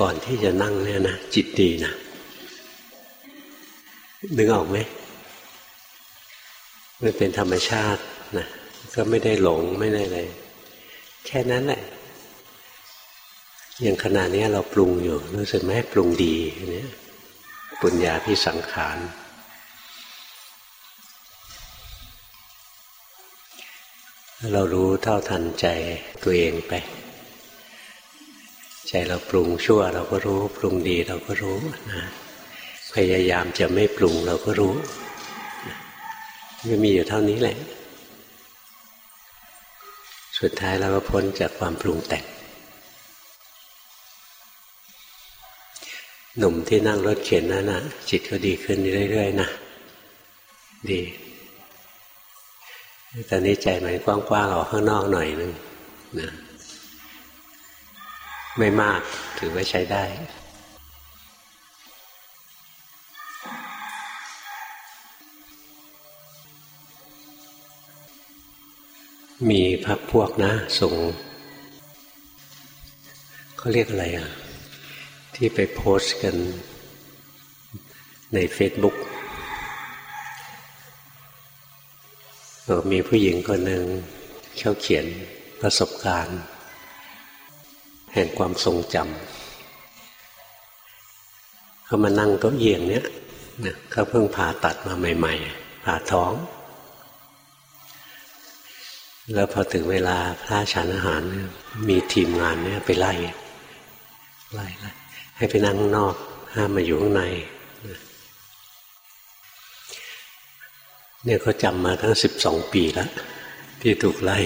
ก่อนที่จะนั่งเนี่ยนะจิตดีนะนึกออกไหมมันเป็นธรรมชาตินะก็ไม่ได้หลงไม่ได้อะไรแค่นั้นแหละอย่างขณะนี้เราปรุงอยู่รู้สึกไหมปรุงดีเนี่ยปุญญาพิสังขารเรารู้เท่าทันใจตัวเองไป ใจเราปรุงชั่วเราก็รู้ ปรุงดีเราก็รู้นะพยายามจะไม่ปรุงเราก็รู้มันมีอยู่เท่านี้แหละ สุดท้ายเราก็พ้นจากความปรุงแต่ง หนุ่มที่นั่งรถเข็นนั่นนะจิตก็ดีขึ้นเรื่อยๆนะดีตอนนี้ใจมันกว้างๆออกข้างนอกหน่อยนึงนะ ไม่มากถือว่าใช้ได้ มีพักพวกนะส่งเขาเรียกอะไรอะ ที่ไปโพสต์กันในเฟซบุ๊กมีผู้หญิงคนหนึ่งเขาเขียนประสบการณ์ แห่งความทรงจำเขามานั่งเก้าอี้ยงเนี้ยเขาเพิ่งผ่าตัดมาใหม่ ๆ ผ่าท้อง แล้วพอถึงเวลาพระฉันอาหาร มีทีมงานเนี่ยไปไล่ไล่ไล่ให้ไปนั่งข้างนอก ห้ามมาอยู่ข้างในเนี่ยเขาจำมาทั้งสิบสองปีแล้วที่ถูกไล่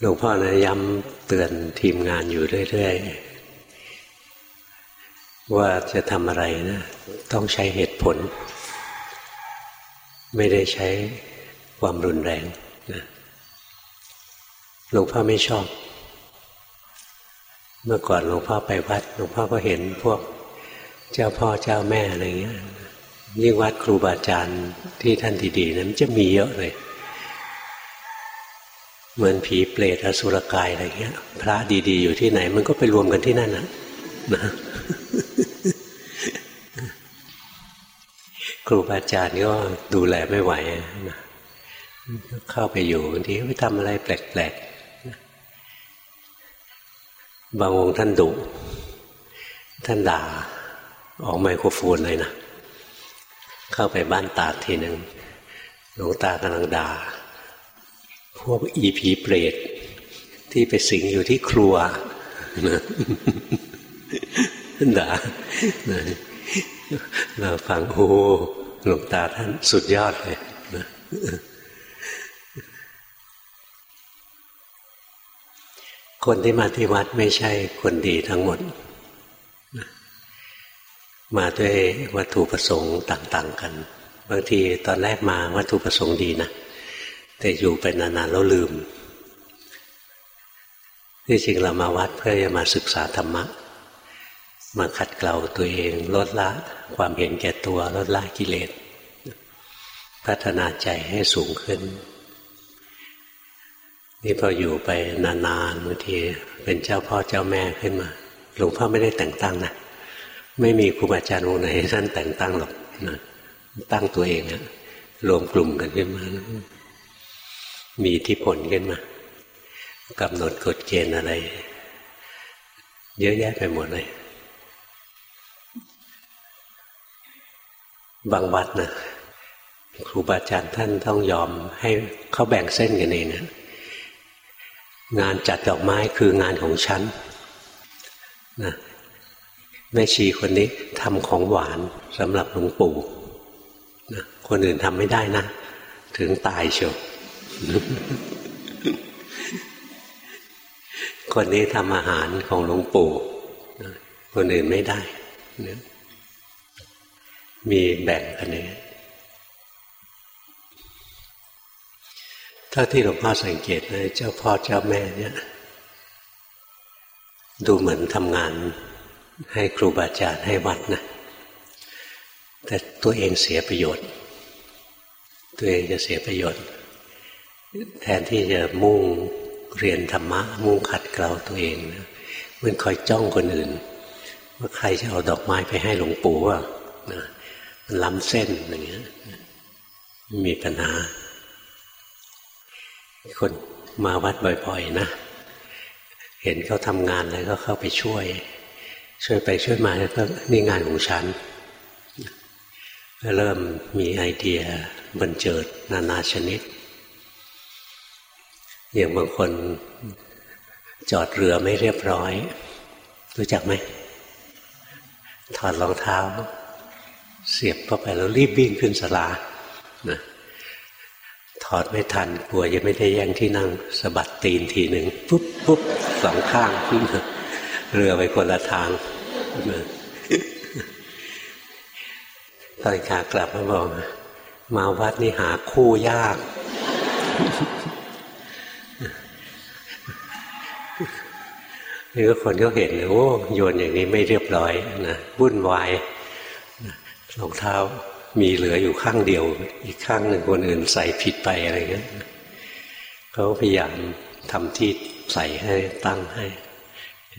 หลวงพ่อนะย้ำเตือนทีมงานอยู่เรื่อยๆ ว่าจะทำอะไรนะ ต้องใช้เหตุผล ไม่ได้ใช้ความรุนแรงนะหลวงพ่อไม่ชอบ เมื่อก่อนหลวงพ่อไปวัด หลวงพ่อก็เห็นพวกเจ้าพ่อเจ้าแม่อะไรเงี้ยยิ่งวัดครูบาอาจารย์ที่ท่านดีๆนั้นจะมีเยอะเลย เหมือนผีเปรตอสุรกายอะไรเงี้ย พระดีๆ อยู่ที่ไหน มันก็ไปรวมกันที่นั่นนะนะครูบาอาจารย์ก็ดูแลไม่ไหวนะเข้าไปอยู่บางทีไปทำอะไรแปลกๆบางองค์ท่านดุท่านด่า ออกไมโครโฟนเลยนะ เข้าไปบ้านตาทีหนึ่งหลวงตากำลังด่า พวกอีผีเปรตที่ไปสิงอยู่ที่ครัวด่าเราฟังโอ้หลวงตาท่านสุดยอดเลยนะคนที่มาที่วัดไม่ใช่คนดีทั้งหมด มาด้วยวัตถุประสงค์ต่าง ๆ กัน บางทีตอนแรกมาวัตถุประสงค์ดีนะ แต่อยู่ไปนานๆแล้วลืมที่จริงเรามาวัดเพื่อจะมาศึกษาธรรมะ มาขัดเกลาตัวเองลดละความเห็นแก่ตัวลดละกิเลส พัฒนาใจให้สูงขึ้น นี่พออยู่ไปนานๆบางทีเป็นเจ้าพ่อเจ้าแม่ขึ้นมา หลวงพ่อไม่ได้แต่งตั้งนะไม่มีครูบาอาจารย์องค์ไหนท่านแต่งตั้งหรอกนะตั้งตัวเองนะรวมกลุ่มกันขึ้นมา มีอิทธิพลขึ้นมากำหนดกฎเกณฑ์อะไร เยอะแยะไปหมดเลย บางวัดนะครูบาอาจารย์ท่านต้องยอมให้เขาแบ่งเส้นกันเองนะงานจัดดอกไม้คืองานของฉันนะแม่ชีคนนี้ทำของหวานสำหรับหลวงปู่นะคนอื่นทำไม่ได้นะ ถึงตายเชียว คนนี้ทำอาหารของหลวงปู่คนอื่นไม่ได้นะมีแบ่งกันนี้ถ้าที่หลวงพ่อสังเกตเลยเจ้าพ่อเจ้าแม่เนี่ย ดูเหมือนทำงานให้ครูบาอาจารย์ให้วัดนะ แต่ตัวเองเสียประโยชน์ ตัวเองจะเสียประโยชน์ แทนที่จะมุ่งเรียนธรรมะ มุ่งขัดเกลาตัวเองนะมันคอยจ้องคนอื่น ว่าใครจะเอาดอกไม้ไปให้หลวงปู่ว่านะมันล้ำเส้นอย่างเงี้ยมีปัญหา คนมาวัดบ่อยๆนะ เห็นเขาทำงานอะไรก็เข้าไปช่วย ช่วยไปช่วยมาแล้วก็นี่งานของฉันก็เริ่มมีไอเดียบันเจิดนานาชนิด อย่างบางคนจอดเรือไม่เรียบร้อย รู้จักไหมถอดรองเท้า เสียบเข้าไปแล้วรีบวิ่งขึ้นสลานะถอดไม่ทันกลัวจะไม่ได้แย่งที่นั่งสะบัดตีนทีหนึ่งปุ๊บปุ๊บสองข้างเรือไปคนละทางตอนขากลับมาบอกมาวัดนี่หาคู่ยาก นี่ก็คนก็เห็นเลยโอ้โยนอย่างนี้ไม่เรียบร้อยนะวุ่นวายรองเท้ามีเหลืออยู่ข้างเดียว อีกข้างหนึ่งคนอื่นใส่ผิดไปอะไรเงี้ยเขาพยายามทำที่ใส่ให้ตั้งให้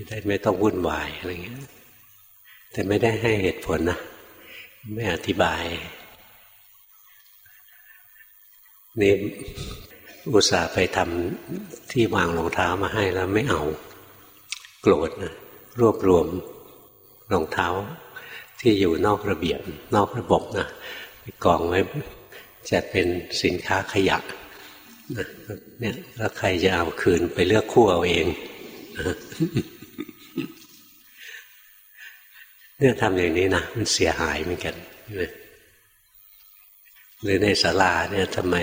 ได้ไม่ต้องวุ่นวายอะไรเงี้ย แต่ไม่ได้ให้เหตุผลนะ ไม่อธิบาย นี่อุตส่าห์ไปทำที่วางรองเท้ามาให้แล้วไม่เอา โกรธนะรวบรวมรองเท้า ที่อยู่นอกระเบียบนอกระบบนะกองไว้จะเป็นสินค้าขยะนะเนี่ยแล้วใครจะเอาคืนไปเลือกคู่เอาเองเนี่ยทำอย่างนี้นะมันเสียหายเหมือนกันหรือในศาลาเนี่ยทำไม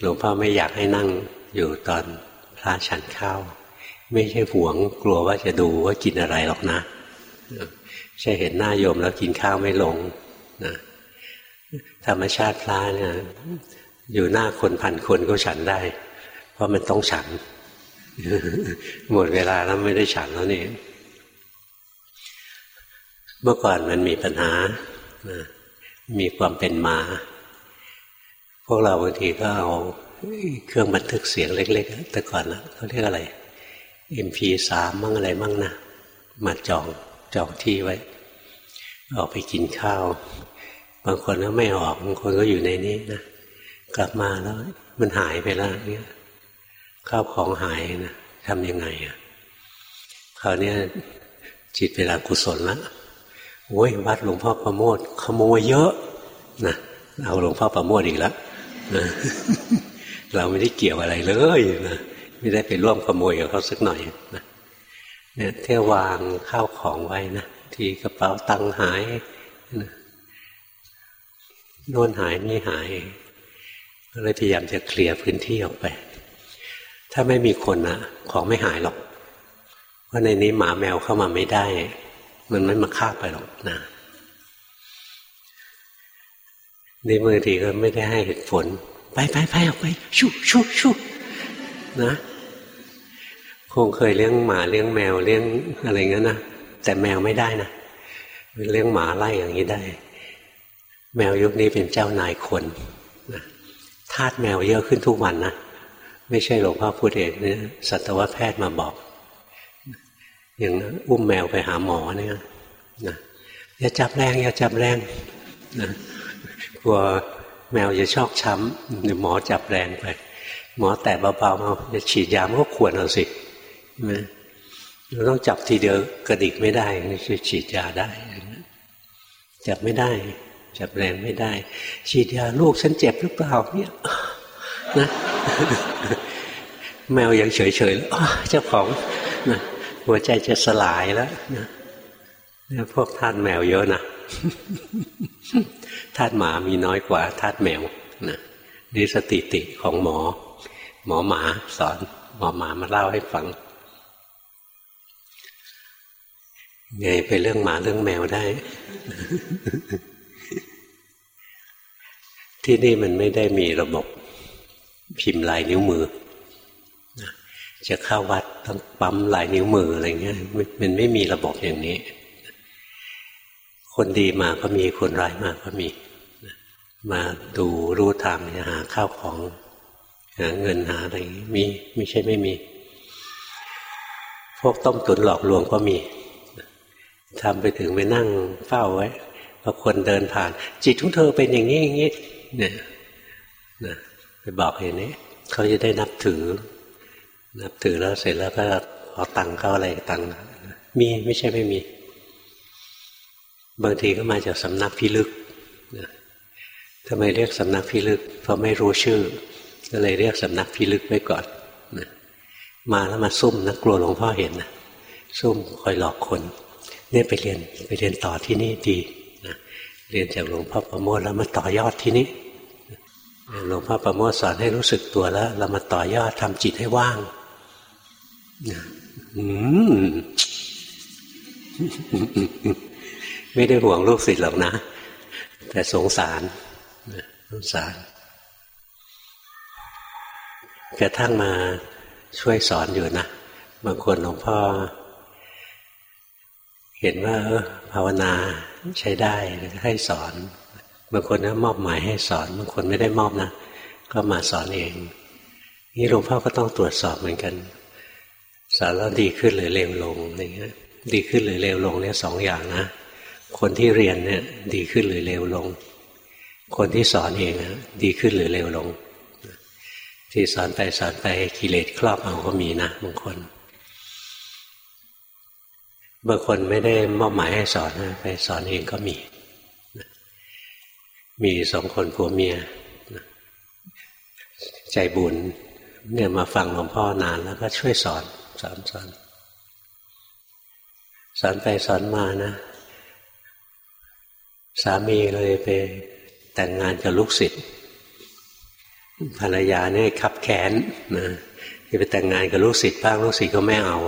หลวงพ่อไม่อยากให้นั่งอยู่ตอนพระฉันข้าว ไม่ใช่หวงกลัวว่าจะดูว่ากินอะไรหรอกนะใช่เห็นหน้าโยมแล้วกินข้าวไม่ลงนะธรรมชาติพระเนี่ยอยู่หน้าคนพันคนก็ฉันได้ เพราะมันต้องฉัน หมดเวลาแล้วไม่ได้ฉันแล้วนี่เมื่อก่อนมันมีปัญหามีความเป็นมา พวกเราบางทีก็เอาเครื่องบันทึกเสียงเล็ก ๆ แต่ก่อนนะเขาเรียกอะไร MP3 มั่งอะไรมั่งนะมาจองจองที่ไว้ ออกไปกินข้าว บางคนก็ไม่ออกบางคนก็อยู่ในนี้นะกลับมาแล้ว มันหายไปแล้วเนี่ยข้าวของหายนะทำยังไงอะคราวนี้จิตเวลากุศลแล้วโอ้ยวัดหลวงพ่อประโมทขโมยเยอะนะเอาหลวงพ่อประโมทอีกแล้วนะเราไม่ได้เกี่ยวอะไรเลยนะ ไม่ได้ไปร่วมขโมยกับเขาสักหน่อยนะเนี่ยเที่ยววางข้าวของไว้นะที่กระเป๋าตังหายนะโน่นหายนี่หายก็เลยพยายามจะเคลียร์พื้นที่ออกไป ถ้าไม่มีคนนะของไม่หายหรอก เพราะในนี้หมาแมวเข้ามาไม่ได้ มันไม่มาฆ่าไปหรอกนะนี่บางทีก็ไม่ได้ให้เหตุผล ไปไปไปออกไปชุชุชุ นะ คงเคยเลี้ยงหมาเลี้ยงแมวเลี้ยงอะไรเงี้ยนะแต่แมวไม่ได้นะเลี้ยงหมาไล่อย่างนี้ได้ แมวยุคนี้เป็นเจ้านายคนนะทาสแมวเยอะขึ้นทุกวันนะไม่ใช่หลวงพ่อพูดเองเนี่ยสัตวแพทย์มาบอก อย่างอุ้มแมวไปหาหมอเนี่ยนะอย่าจับแรงอย่าจับแรงนะกลัวแมวจะชอกช้ำเดี๋ยวหมอจับแรงไป หมอแตะเบาๆเอาจะฉีดยามก็ควรเอาสิเราต้องจับทีเดียวกระดิกไม่ได้จะฉีดยาได้จับไม่ได้ จับแรงไม่ได้ ฉีดยาลูกฉันเจ็บหรือเปล่าเนี่ยนะแมวยังเฉยๆเจ้าของนะหัวใจจะสลายแล้วนะพวกทาสแมวเยอะนะทาสหมามีน้อยกว่าทาสแมวนะนี่สติติของหมอ หมอหมาสอน หมอหมามาเล่าให้ฟังไงไปเรื่องหมาเรื่องแมวได้ ที่นี่มันไม่ได้มีระบบพิมพ์ลายนิ้วมือ จะเข้าวัดต้องปั๊มลายนิ้วมืออะไรเงี้ยมันไม่มีระบบอย่างนี้ คนดีมาก็มีคนร้ายมาก็มี มาดูรู้ทางหาข้าวของ หาเงินหาอะไรมีไม่ใช่ไม่มี พวกต้มตุนหลอกลวงก็มีทำไปถึงไปนั่งเฝ้าไว้พอคนเดินผ่าน จิตของเธอเป็นอย่างนี้อย่างนี้เนี่ยนะไปบอกอย่างนี้เขาจะได้นับถือ นับถือแล้วเสร็จแล้วก็ขอตังค์เขาอะไรตังค์มีไม่ใช่ไม่มี บางทีก็มาจากสำนักพิลึกทำไมเรียกสำนักพิลึก เพราะไม่รู้ชื่อ ก็เลยเรียกสำนักพิลึกไว้ก่อนมาแล้วมาซุ่มนะกลัวหลวงพ่อเห็นนะซุ่มคอยหลอกคน เนี่ยไปเรียนไปเรียนต่อที่นี่ดีนะเรียนจากหลวงพ่อประโมทแล้วมาต่อยอดที่นี้หลวงพ่อประโมทสอนให้รู้สึกตัวแล้ว เรามาต่อยอดทำจิตให้ว่างอืมไม่ได้ห่วงลูกศิษย์หรอกนะ แต่สงสารสงสาร กระทั่งมาช่วยสอนอยู่นะบางคนหลวงพ่อ เห็นว่าออภาวนาใช้ได้ให้สอน บางคนก็มอบหมายให้สอน บางคนไม่ได้มอบนะก็มาสอนเอง นี่หลวงพ่อก็ต้องตรวจสอบเหมือนกัน สอนแล้วดีขึ้นหรือเลวลงอะไรเงี้ยดีขึ้นหรือเลวลงเนี่ยสองอย่างนะ คนที่เรียนเนี่ย ดีขึ้นหรือเลวลง คนที่สอนเองนะดีขึ้นหรือเลวลง ที่สอนไปสอนไปกิเลสครอบเอาก็มีนะบางคนบางคนไม่ได้มอบหมายให้สอนนะไปสอนเองก็มี มีสองคนผัวเมียใจบุญเนี่ยมาฟังหลวงพ่อนานแล้วก็ช่วยสอนสอนสอนสอนไปสอนมานะ สามีเลยไปแต่งงานกับลูกศิษย์ ภรรยาเนี่ยขับแขนนะจะไปแต่งงานกับลูกศิษย์บ้างลูกศิษย์ก็ไม่เอา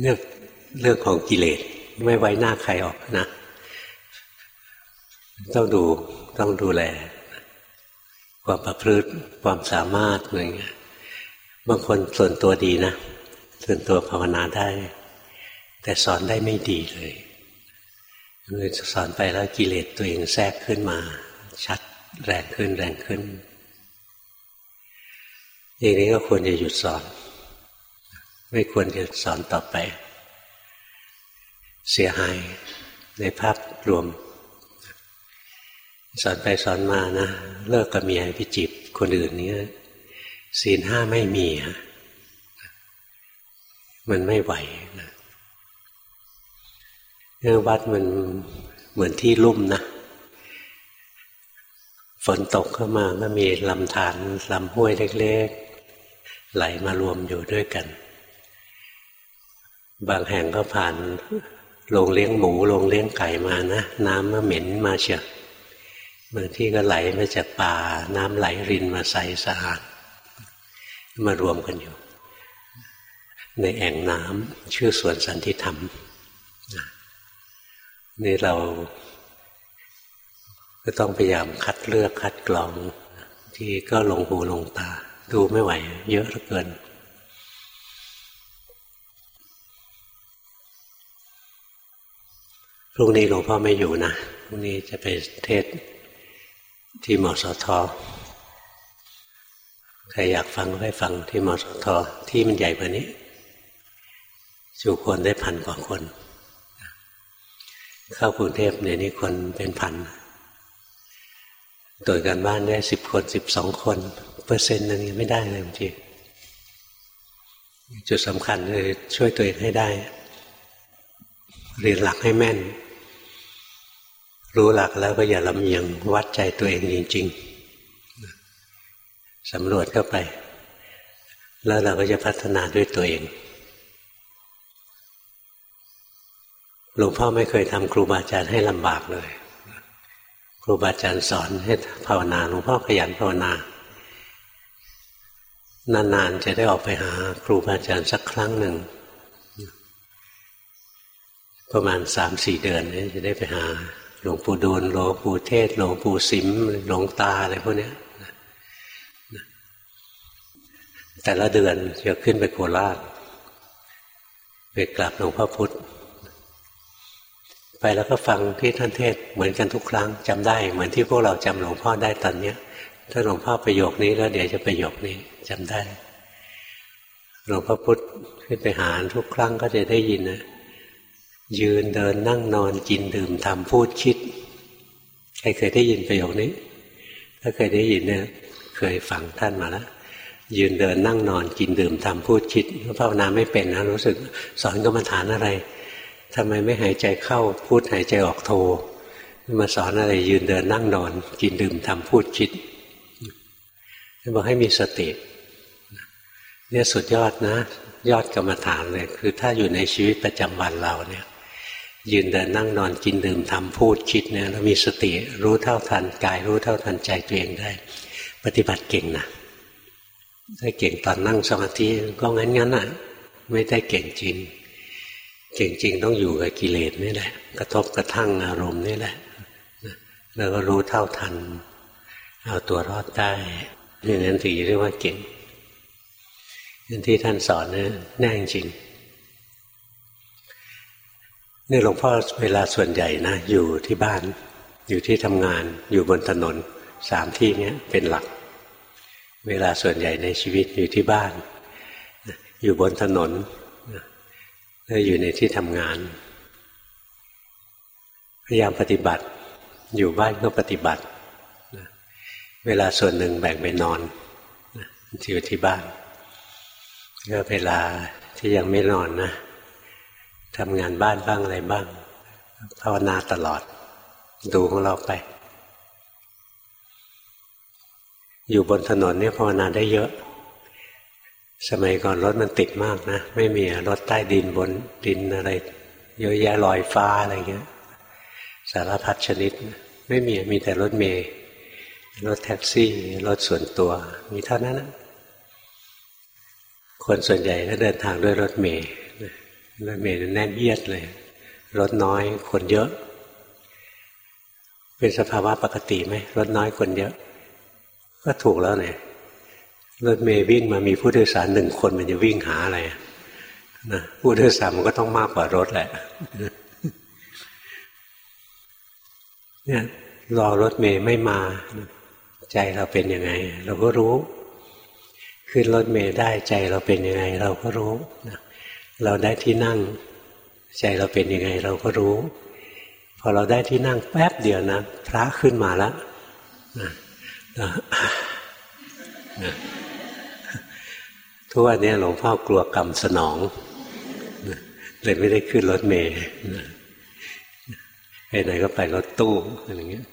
เรื่องเรื่องของกิเลสไม่ไว้หน้าใครออกนะ ต้องดูต้องดูแล ความประพฤติความสามารถอะไรเงี้ยบางคนส่วนตัวดีนะ ส่วนตัวภาวนาได้ แต่สอนได้ไม่ดีเลยเลยสอนไปแล้วกิเลสตัวเองแทรกขึ้นมา ชัดแรงขึ้นแรงขึ้นอย่างนี้ก็ควรจะหยุดสอน ไม่ควรจะสอนต่อไป เสียหายในภาพรวม สอนไปสอนมานะ เลิกกับเมียไปจีบคนอื่นเนี้ยศีลห้าไม่มี มันไม่ไหวนะ วัดมันเหมือนที่ลุ่มนะ ฝนตกเข้ามาก็มีลำธารลำห้วยเล็กๆ ไหลมารวมอยู่ด้วยกัน บางแห่งก็ผ่านโรงเลี้ยงหมูโรงเลี้ยงไก่มานะ น้ำก็เหม็นมาเชียบางที่ก็ไหลมาจากป่า น้ำไหลรินมาใสสะอาดมารวมกันอยู่ ในแอ่งน้ำชื่อสวนสันติธรรม นี่เราก็ต้องพยายามคัดเลือกคัดกรอง ที่ก็ลงหูลงตา ดูไม่ไหว เยอะเหลือเกิน พรุ่งนี้หลวงพ่อไม่อยู่นะพรุ่งนี้จะไปเทศที่มสทใครอยากฟังก็ไปฟังที่มสทที่มันใหญ่กว่านี้จูคนได้พันกว่าคน เข้ากรุงเทพเนี่ยนี่คนเป็นพันตรวจการบ้านได้สิบคนสิบสองคน เปอร์เซ็นต์นึงยังไม่ได้เลยจริงจุดสำคัญคือช่วยตัวเองให้ได้ เรียนหลักให้แม่น รู้หลักแล้วก็อย่าลำเอียงวัดใจตัวเองจริงๆสำรวจเข้าไป แล้วเราก็จะพัฒนาด้วยตัวเอง หลวงพ่อไม่เคยทำครูบาอาจารย์ให้ลำบากเลย ครูบาอาจารย์สอนให้ภาวนาหลวงพ่อขยันภาวนานานๆจะได้ออกไปหาครูบาอาจารย์สักครั้งหนึ่ง ประมาณสามสี่เดือนนี้จะได้ไปหา หลวงปู่ดูลหลวงปู่เทศ หลวงปู่สิมหลวงตาอะไรพวกนี้แต่ละเดือนจะขึ้นไปโคราชไปกราบหลวงพ่อพุธ ไปแล้วก็ฟังที่ท่านเทศเหมือนกันทุกครั้งจำได้ เหมือนที่พวกเราจำหลวงพ่อได้ตอนเนี้ยถ้าหลวงพ่อประโยคนี้แล้วเดี๋ยวจะประโยคนี้จำได้หลวงพ่อพุธขึ้นไปหาทุกครั้งก็จะได้ยินนะยืนเดินนั่งนอนกินดื่มทำพูดคิด ใครเคยได้ยินประโยคนี้ ถ้าเคยได้ยินเนี่ยเคยฟังท่านมาแล้วยืนเดินนั่งนอนกินดื่มทำพูดคิดภาวนาไม่เป็นนะรู้สึกสอนกรรมฐานอะไร ทำไมไม่หายใจเข้าพูดหายใจออกโทมาสอนอะไรยืนเดินนั่งนอน กินดื่มทำพูดคิดบอกให้มีสติเนี่ยสุดยอดนะ ยอดกรรมฐานเลยคือถ้าอยู่ในชีวิตประจำวันเราเนี่ย ยืนเดินนั่งนอนกินดื่มทำพูดคิดเนี่ยเรามีสติรู้เท่าทันกาย รู้เท่าทันใจตัวเองได้ ปฏิบัติเก่งนะถ้าเก่งตอนนั่งสมาธิก็งั้นงั้นอะ ไม่ได้เก่งจริง จริง ๆ ต้องอยู่กับกิเลสนี่แหละ กระทบกระทั่งอารมณ์นี่แหละแล้วก็รู้เท่าทัน เอาตัวรอดได้อย่างนั้นถึงเรียกว่าเก่งนั่นที่ท่านสอนเนี่ยแน่จริงนี่หลวงพ่อเวลาส่วนใหญ่นะ อยู่ที่บ้าน อยู่ที่ทำงาน อยู่บนถนนสามที่นี้เป็นหลัก เวลาส่วนใหญ่ในชีวิตอยู่ที่บ้าน อยู่บนถนน อยู่ในที่ทำงาน พยายามปฏิบัติ อยู่บ้านก็ปฏิบัติ เวลาส่วนหนึ่งแบ่งไปนอนอยู่ที่บ้านก็เวลาที่ยังไม่นอนนะทำงานบ้านบ้างอะไรบ้าง ภาวนาตลอด ดูของเราไป อยู่บนถนนนี่ภาวนาได้เยอะ สมัยก่อนรถมันติดมากนะ ไม่มีรถใต้ดินบนดินอะไร เยอะแยะลอยฟ้าอะไรเงี้ย สารพัดชนิด ไม่มีมีแต่รถเมย์รถแท็กซี่ รถส่วนตัว มีเท่านั้นนะคนส่วนใหญ่ก็เดินทางด้วยรถเมล์รถเมล์แน่นเอียดเลย รถน้อยคนเยอะ เป็นสภาวะปกติไหมรถน้อยคนเยอะ ก็ถูกแล้วเนี่ย รถเมล์วิ่งมามีผู้โดยสารหนึ่งคนมันจะวิ่งหาอะไรนะผู้โดยสารมันก็ต้องมากกว่ารถแหละ เนี่ยรอรถเมล์ไม่มา ใจเราเป็นยังไง เราก็รู้ ขึ้นรถเมล์ได้ใจเราเป็นยังไง เราก็รู้นะเราได้ที่นั่ง ใจเราเป็นยังไง เราก็รู้ พอเราได้ที่นั่งแป๊บเดียวนะพระขึ้นมาแล้วนะนะ ทุกวันนี้หลวงพ่อกลัวกรรมสนองเลยไม่ได้ขึ้นรถเมล์ไปไหนก็ไปรถตู้อะไรเงี้ย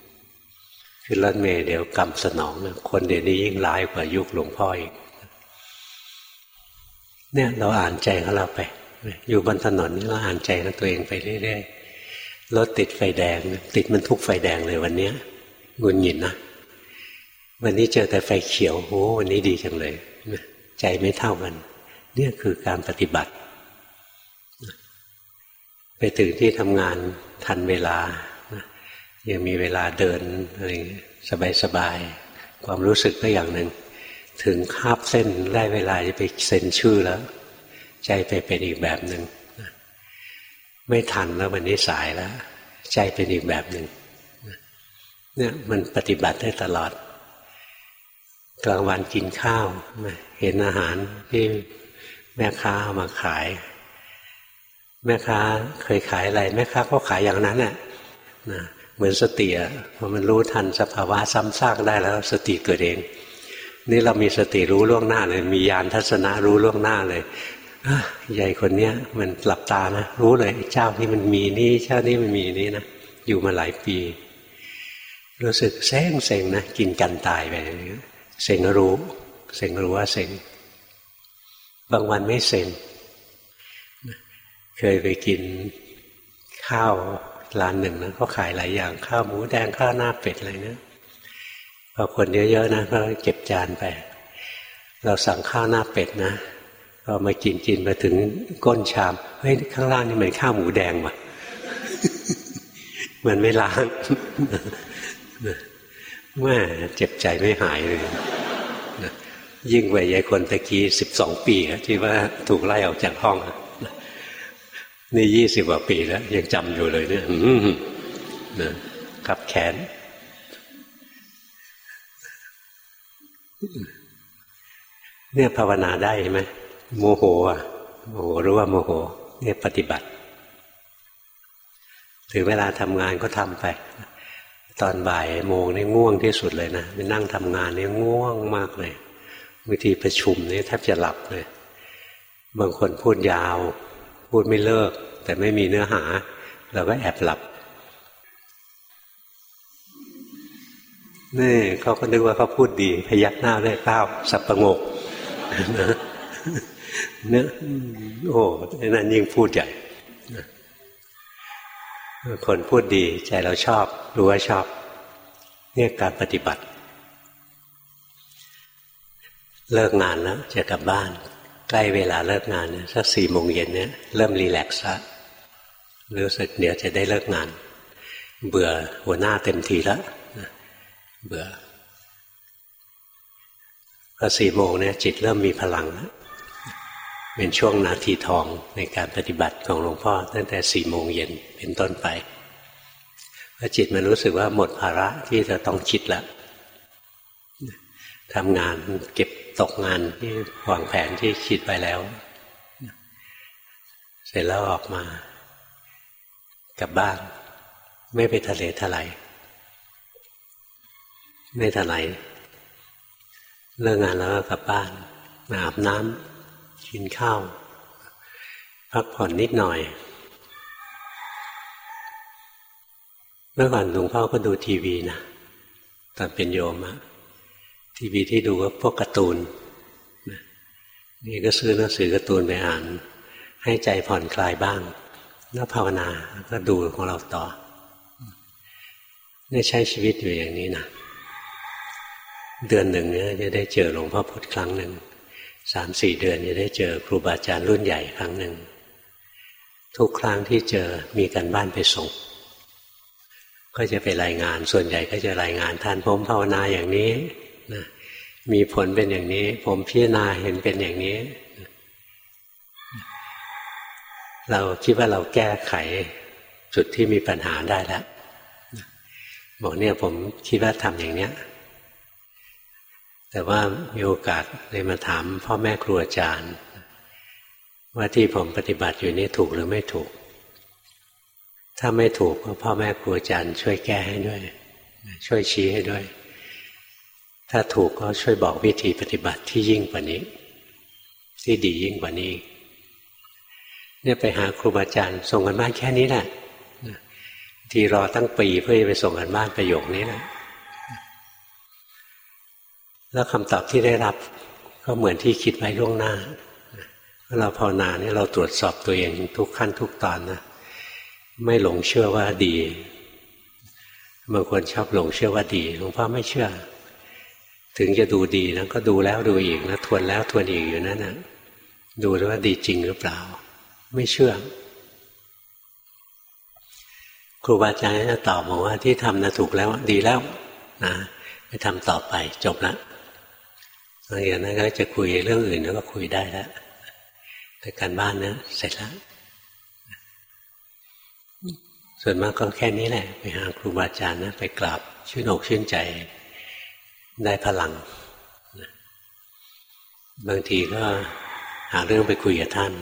ขึ้นรถเมล์เดี๋ยวกรรมสนองนะคนเดี๋ยวนี้ยิ่งร้ายกว่ายุคหลวงพ่ออีกเนี่ยเราอ่านใจของเราไป อยู่บนถนนนี่เราอ่านใจของตัวเองไปเรื่อยๆรถติดไฟแดง ติดมันทุกไฟแดงเลยวันนี้งุนหงิดนะวันนี้เจอแต่ไฟเขียวโอ้วันนี้ดีจังเลย ใจไม่เท่ากัน เนี่ยคือการปฏิบัติ ไปถึงที่ทำงานทันเวลา ยังมีเวลาเดินอะไรสบายๆความรู้สึกก็อย่างหนึ่ง ถึงคาบเส้นได้เวลาจะไปเซ็นชื่อแล้ว ใจไปเป็นอีกแบบหนึ่งไม่ทันแล้ววันนี้สายแล้ว ใจเป็นอีกแบบหนึ่งเนี่ยมันปฏิบัติได้ตลอด กลางวันกินข้าว เห็นอาหารที่แม่ค้าามาขาย แม่ค้าเคยขายอะไร แม่ค้าก็ขายอย่างนั้นแหละเหมือนสติอะพอมันรู้ทันสภาวะซ้ำซากได้แล้ว สติเกิดเอง นี่เรามีสติรู้ล่วงหน้าเลย มียานทัศนะรู้ล่วงหน้าเลยใหญ่คนเนี้ยมันหลับตานะรู้เลยเจ้าที่มันมีนี่เจ้านี้มันมีนี่นะอยู่มาหลายปี รู้สึกเซ็งเซ็งนะกินกันตายไปอย่างเซ็งรู้ เซ็งรู้ว่าเซ็งบางวันไม่เซ็งเคยไปกินข้าวร้านหนึ่งนะเขาขายหลายอย่างข้าวหมูแดงข้าวหน้าเป็ดอะไรเนะี่ยพอคนเยอะๆนะก็เก็บจานไป เราสั่งข้าวหน้าเป็ดนะพอมากินกินมาถึงก้นชามเฮ้ยข้างล่างนี่เหมือนข้าวหมูแดงว่ะมันไม่ล้างแม่เจ็บใจไม่หายเลย ยิ่งกว่ายายคนตะกี้สิบสองปีที่ว่าถูกไล่ออกจากห้องนี่ยี่สิบกว่าปีแล้ว ยังจำอยู่เลยเนี่ยขับแขน เนี่ยภาวนาได้ไหมโมโหอะโมโหรู้ว่าโมโห เนี่ยปฏิบัติถึงเวลาทำงานก็ทำไป ตอนบ่ายโมงนี่ง่วงที่สุดเลยนะไปนั่งทำงานนี่ง่วงมากเลย บางทีประชุมนี่แทบจะหลับเลย บางคนพูดยาว พูดไม่เลิก แต่ไม่มีเนื้อหา เราก็แอบหลับนี่เขาก็นึกว่าเขาพูดดี พยักหน้าได้เป้าสับประงกเนื้อโอ้นั่นยิ่งพูดใหญ่คนพูดดีใจเราชอบรู้ว่าชอบเนี่ยการปฏิบัติ เลิกงานแล้วจะกลับบ้าน ใกล้เวลาเลิกงานเนี่ยสักสี่โมงเย็นเนี่ยเริ่มรีแลกซ์ละรู้สึกเดี๋ยวจะได้เลิกงาน เบื่อหัวหน้าเต็มทีแล้วเบื่อพอสี่โมงเนี่ยจิตเริ่มมีพลังแล้วเป็นช่วงนาทีทองในการปฏิบัติของหลวงพ่อ ตั้งแต่สี่โมงเย็นเป็นต้นไปพอจิตมันรู้สึกว่าหมดภาระที่จะต้องคิดแล้วทำงานเก็บ ตกงานที่วางแผนที่คิดไปแล้ว เสร็จแล้วออกมากลับบ้าน ไม่ไปทะเลทลายไม่ทลายเลิกงานแล้วก็กลับบ้านมาอาบน้ำกินข้าว พักผ่อนนิดหน่อย เมื่อก่อนหลวงพ่อก็ดูทีวีนะตอนเป็นโยมอะ ทีวีที่ดูก็พวกการ์ตูนนี่ก็ซื้อหนังสือการ์ตูนไปอ่าน ให้ใจผ่อนคลายบ้าง แล้วภาวนาก็ดูของเราต่อนี่ใช้ชีวิตอยู่อย่างนี้นะเดือนหนึ่งเนี่ยจะได้เจอหลวงพ่อพุธครั้งหนึ่งสามสี่เดือนจะได้เจอครูบาอาจารย์รุ่นใหญ่ครั้งหนึ่งทุกครั้งที่เจอมีกันบ้านไปส่ง ก็จะไปรายงานส่วนใหญ่ก็จะรายงานท่านผมภาวนาอย่างนี้ นะมีผลเป็นอย่างนี้ ผมพิจารณาเห็นเป็นอย่างนี้ เราคิดว่าเราแก้ไขจุดที่มีปัญหาได้แล้วบอกเนี่ยผมคิดว่าทำอย่างเนี้ย แต่ว่ามีโอกาสเลยมาถามพ่อแม่ครูอาจารย์ ว่าที่ผมปฏิบัติอยู่นี่ถูกหรือไม่ถูก ถ้าไม่ถูกก็พ่อแม่ครูอาจารย์ช่วยแก้ให้ด้วย ช่วยชี้ให้ด้วย ถ้าถูกก็ช่วยบอกวิธีปฏิบัติที่ยิ่งกว่านี้ ที่ดียิ่งกว่านี้ เนี่ยไปหาครูบาอาจารย์ส่งกันบ้านแค่นี้แหละทีรอตั้งปีเพื่อจะไปส่งกันบ้านประโยคนี้แหละแล้วคำตอบที่ได้รับก็เหมือนที่คิดไว้ล่วงหน้าเราภาวนาเนี่ยเราตรวจสอบตัวเองทุกขั้นทุกตอนนะไม่หลงเชื่อว่าดีบางคนชอบหลงเชื่อว่าดีหลวงพ่อไม่เชื่อ ถึงจะดูดีนะก็ดูแล้วดูอีกนะทวนแล้วทวนอีกอยู่นั่นนะดูว่าดีจริงหรือเปล่า ไม่เชื่อ ครูบาอาจารย์จะตอบบอกว่าที่ทำนะถูกแล้วดีแล้วนะไปทำต่อไปจบแล้วหลังจากนั้นก็จะคุยเรื่องอื่นแล้วก็คุยได้แล้วแต่การบ้านนะเสร็จแล้วส่วนมากก็แค่นี้แหละ ไปหาครูบาอาจารย์นะไปกราบชื่นอกชื่นใจ ได้พลัง บางทีก็หาเรื่องไปคุยกับท่าน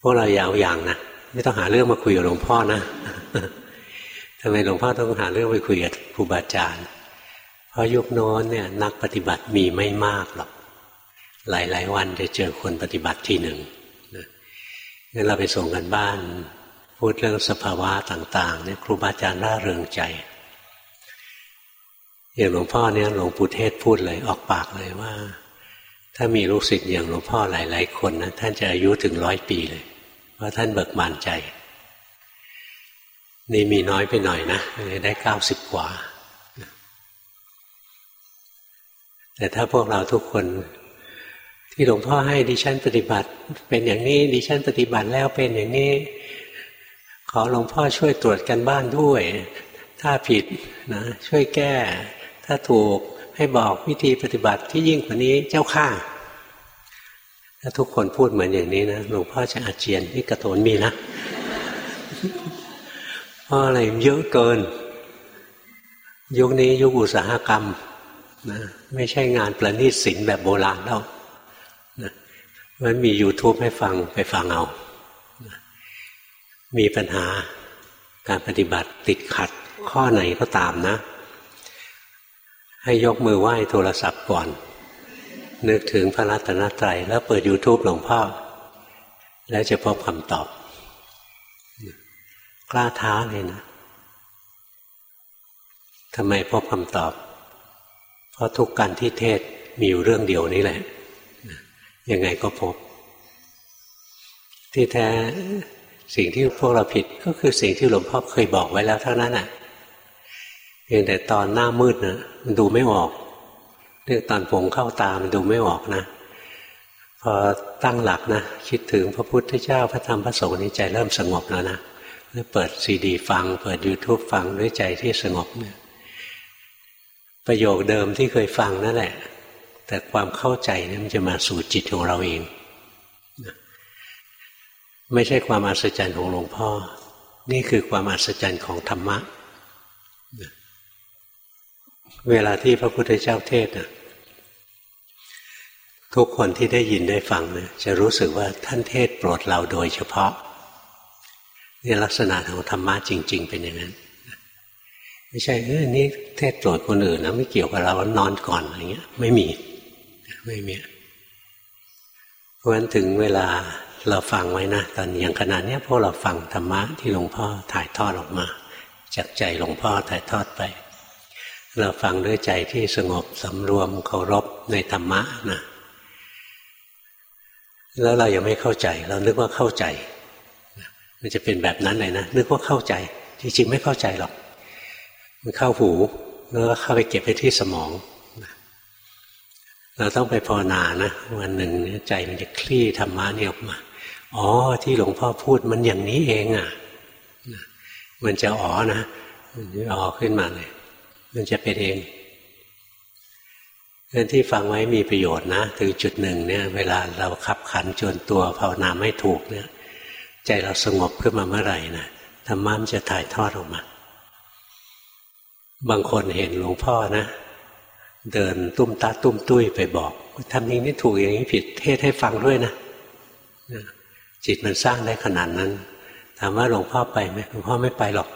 พวกเราอยาวอาอย่างนะไม่ต้องหาเรื่องมาคุยกับหลวงพ่อนะทำไมหลวงพ่อต้องหาเรื่องไปคุยกับครูบาอาจารย์เพราะยุคโน้นเนี่ยนักปฏิบัติมีไม่มากหรอก หลายๆ วันจะเจอคนปฏิบัติที่หนึ่งงั้นเราไปส่งกันบ้าน พูดเรื่องสภาวะต่าง ๆ เนี่ยครูบาอาจารย์ร่าเริงใจ อย่างหลวงพ่อเนี่ยหลวงปู่เทศพูดเลยออกปากเลยว่า ถ้ามีลูกศิษย์อย่างหลวงพ่อหลาย ๆ คนนะท่านจะอายุถึงร้อยปีเลยเพราะท่านเบิกบานใจ นี่มีน้อยไปหน่อยนะได้เก้าสิบกว่า แต่ถ้าพวกเราทุกคนที่หลวงพ่อให้ดิฉันปฏิบัติ เป็นอย่างนี้ดิฉันปฏิบัติแล้วเป็นอย่างนี้ ขอหลวงพ่อช่วยตรวจกันบ้านด้วย ถ้าผิดนะช่วยแก้ ถ้าถูกให้บอกวิธีปฏิบัติที่ยิ่งกว่านี้เจ้าข้าถ้าทุกคนพูดเหมือนอย่างนี้นะหลวงพ่อจะอาเจียนนี่กระโถนมีนะเพราะอะไรเยอะเกิน ยุคนี้ยุคอุตสาหกรรมนะไม่ใช่งานประณีตศิลป์แบบโบราณแล้วนะมันมี YouTube ให้ฟังไปฟังเอานะมีปัญหาการปฏิบัติติดขัดข้อไหนก็ตามนะ ให้ยกมือไหว้โทรศัพท์ก่อน นึกถึงพระรัตนตรัยแล้วเปิด YouTube หลวงพ่อ แล้วจะพบคำตอบ กล้าท้าเลยนะทำไมพบคำตอบ เพราะทุกการที่เทศมีอยู่เรื่องเดียวนี้แหละยังไงก็พบ ที่แท้สิ่งที่พวกเราผิดก็คือสิ่งที่หลวงพ่อเคยบอกไว้แล้วเท่านั้นแหะเพียงแต่ตอนหน้ามืดนะ ดูไม่ออกเรื่องตอนผงเข้าตามันดูไม่ออกนะ พอตั้งหลักนะ คิดถึงพระพุทธเจ้าพระธรรมพระสงฆ์นี่ใจเริ่มสงบแล้วนะแล้วเปิดซีดีฟัง เปิด YouTube ฟังด้วยใจที่สงบเนี่ยประโยคเดิมที่เคยฟังนั่นแหละ แต่ความเข้าใจนี่มันจะมาสู่จิตของเราเอง ไม่ใช่ความอัศจรรย์ของหลวงพ่อ นี่คือความอัศจรรย์ของธรรมะ เวลาที่พระพุทธเจ้าเทศนะทุกคนที่ได้ยินได้ฟังนะจะรู้สึกว่าท่านเทศโปรดเราโดยเฉพาะนี่ลักษณะของธรรมะจริง ๆ เป็นอย่างนั้น ไม่ใช่เออนี่เทศโปรดคนอื่นนะไม่เกี่ยวกับเรานอนก่อนอะไรเงี้ย ไม่มีไม่มีเพราะฉะนั้นถึงเวลาเราฟังไว้นะตอนอย่างขนาดนี้พวกเราฟังธรรมะที่หลวงพ่อถ่ายทอดออกมา จากใจหลวงพ่อถ่ายทอดไป เราฟังด้วยใจที่สงบสำรวมเคารพในธรรมะนะแล้วเรายังไม่เข้าใจ เรานึกว่าเข้าใจ มันจะเป็นแบบนั้นเลยนะนึกว่าเข้าใจ จริงๆไม่เข้าใจหรอก มันเข้าหูแล้วก็เข้าไปเก็บไปที่สมองเราต้องไปภาวนานะวันหนึ่งใจมันจะคลี่ธรรมะนี่ออกมาอ๋อที่หลวงพ่อพูดมันอย่างนี้เองอะ มันจะอ๋อนะมันจะอ๋อขึ้นมาเลย มันจะเป็นเองเรื่องที่ฟังไว้มีประโยชน์นะ ถึงจุดหนึ่งเนี่ย เวลาเราขับขันจนตัวภาวนาไม่ถูกเนี่ย ใจเราสงบขึ้นมาเมื่อไหร่นะธรรมะมันจะถ่ายทอดออกมา บางคนเห็นหลวงพ่อนะ เดินตุ้มตาตุ้มตุ้ยไปบอกทำอย่างนี้ถูกอย่างนี้ผิดเทศให้ฟังด้วยนะจิตมันสร้างได้ขนาดนั้น ถามว่าหลวงพ่อไปไหมหลวงพ่อไม่ไปหรอก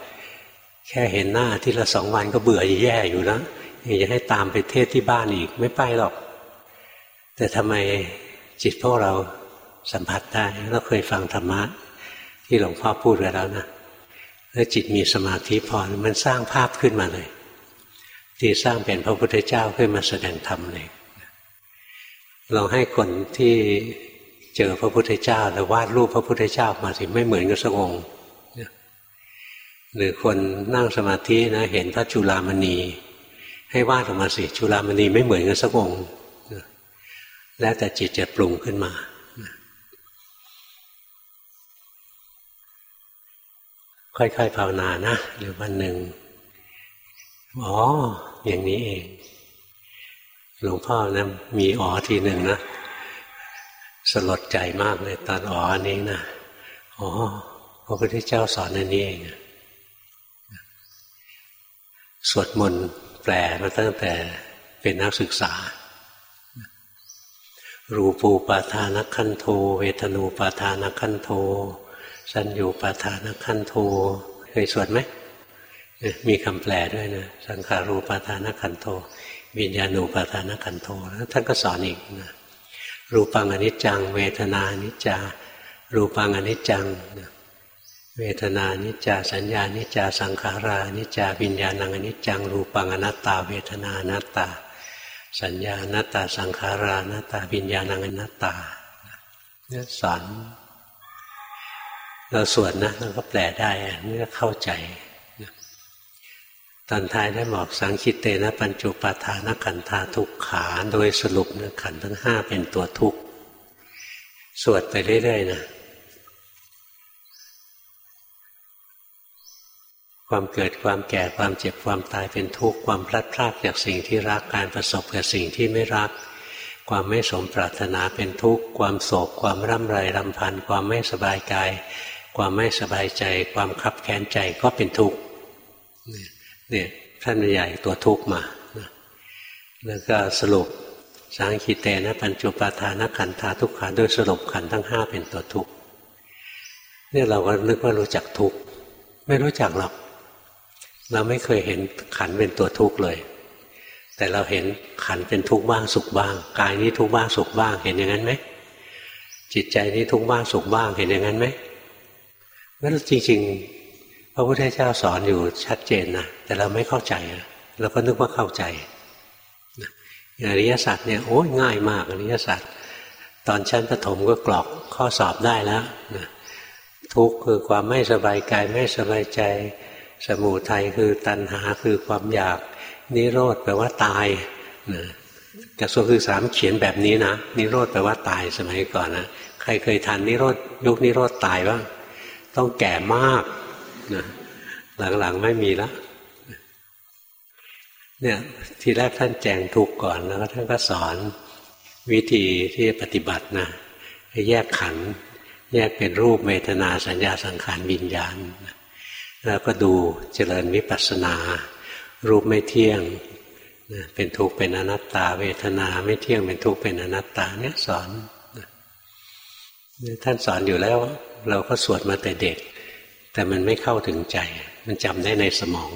แค่เห็นหน้าที่ละสองวันก็เบื่อแย่อยู่แล้วยังจะให้ตามไปเทศที่บ้านอีกไม่ไปหรอก แต่ทำไมจิตพวกเราสัมผัสได้เราเคยฟังธรรมะ ที่หลวงพ่อพูดไว้แล้วนะแล้วจิตมีสมาธิพอมันสร้างภาพขึ้นมาเลย ที่สร้างเป็นพระพุทธเจ้าขึ้นมาแสดงธรรมเลยลองให้คนที่เจอพระพุทธเจ้าแล้ววาดรูปพระพุทธเจ้ามาสิไม่เหมือนกันสักองค์ หรือคนนั่งสมาธินะเห็นพระจุลามณี ให้วาดออกมาสิจุลามณีไม่เหมือนกันสักองค์แล้วแต่จิตจะปรุงขึ้นมา ค่อยๆภาวนานะหรือวันหนึ่งอ๋อ อย่างนี้เอง หลวงพ่อนะมีอ๋อทีหนึ่งนะสลดใจมากเลยตอนอ๋อนี้นะอ๋อพระพุทธเจ้าสอนอันนี้เอง สวดมนต์แปลมาตั้งแต่เป็นนักศึกษา รูปูปาทานขันโท เวทนูปาทานขันโท สัญญูปาทานขันโท เคยสวดไหม มีคำแปลด้วยนะ สังขารูปาทานขันโท วิญญาณูปาทานขันโท แล้วท่านก็สอนอีกนะ รูปังอนิจจัง เวทนานิจจา รูปังอนิจจัง เวทนานิจจาสัญญานิจจาสังขารานิจจาวิญญาณังอนิจจังรูปังอนัตตา เวทนานัตตา สัญญานัตตาสังขารานัตตาวิญญาณังอนัตตาเนี่ยสอนเราสวดนะเราก็แปลได้นี่ก็เข้าใจตอนท้ายได้บอกสังคิตเตนะปัญจุปาทานขันธาทุกขาโดยสรุปนะขันทั้งห้าเป็นตัวทุกข์สวดไปเรื่อยๆนะ ความเกิดความแก่ความเจ็บความตายเป็นทุกข์ความพลัดพรากจากสิ่งที่รักการประสบกับสิ่งที่ไม่รัก ความไม่สมปรารถนาเป็นทุกข์ความโศกความร่ำไรรำพันความไม่สบายกาย ความไม่สบายใจ ความขับแค้นใจก็เป็นทุกข์เนี่ยท่านใหญ่ตัวทุกข์มาแล้วก็สรุปสังคิเตนะปัญจุปาทานขันธาทุกขาโดยสรุปขันทั้งห้าเป็นตัวทุกข์เนี่ยเราก็นึกว่ารู้จักทุกข์ไม่รู้จักหรอก เราไม่เคยเห็นขันเป็นตัวทุกข์เลย แต่เราเห็นขันเป็นทุกข์บ้างสุขบ้าง กายนี้ทุกข์บ้างสุขบ้าง เห็นอย่างนั้นไหมจิตใจนี้ทุกข์บ้างสุขบ้างเห็นอย่างนั้นไหมนั่นจริง ๆ พระพุทธเจ้าสอนอยู่ชัดเจนนะแต่เราไม่เข้าใจเราก็นึกว่าเข้าใจอริยสัจเนี่ยโอ้ยง่ายมากอริยสัจตอนชั้นประถมก็กรอกข้อสอบได้แล้วนะทุกข์คือความไม่สบายกายไม่สบายใจ สมุทัยคือตัณหาคือความอยาก นิโรธแปลว่าตายนะกระทรวงศึกษาเขียนแบบนี้นะนิโรธแปลว่าตายสมัยก่อนนะใครเคยทันนิโรธยุคนิโรธตายบ้างต้องแก่มากนะหลังๆไม่มีแล้วเนี่ยทีแรกท่านแจงทุกก่อนแล้วท่านก็สอนวิธีที่ปฏิบัตินะแยกขัน แยกเป็นรูปเวทนาสัญญาสังขารวิญญาณ แล้วก็ดูเจริญวิปัสสนา รูปไม่เที่ยงเป็นทุกข์เป็นอนัตตา เวทนาไม่เที่ยงเป็นทุกข์เป็นอนัตตาเนี่ยสอนท่านสอนอยู่แล้ว เราก็สวดมาแต่เด็ก แต่มันไม่เข้าถึงใจ มันจำได้ในสมอง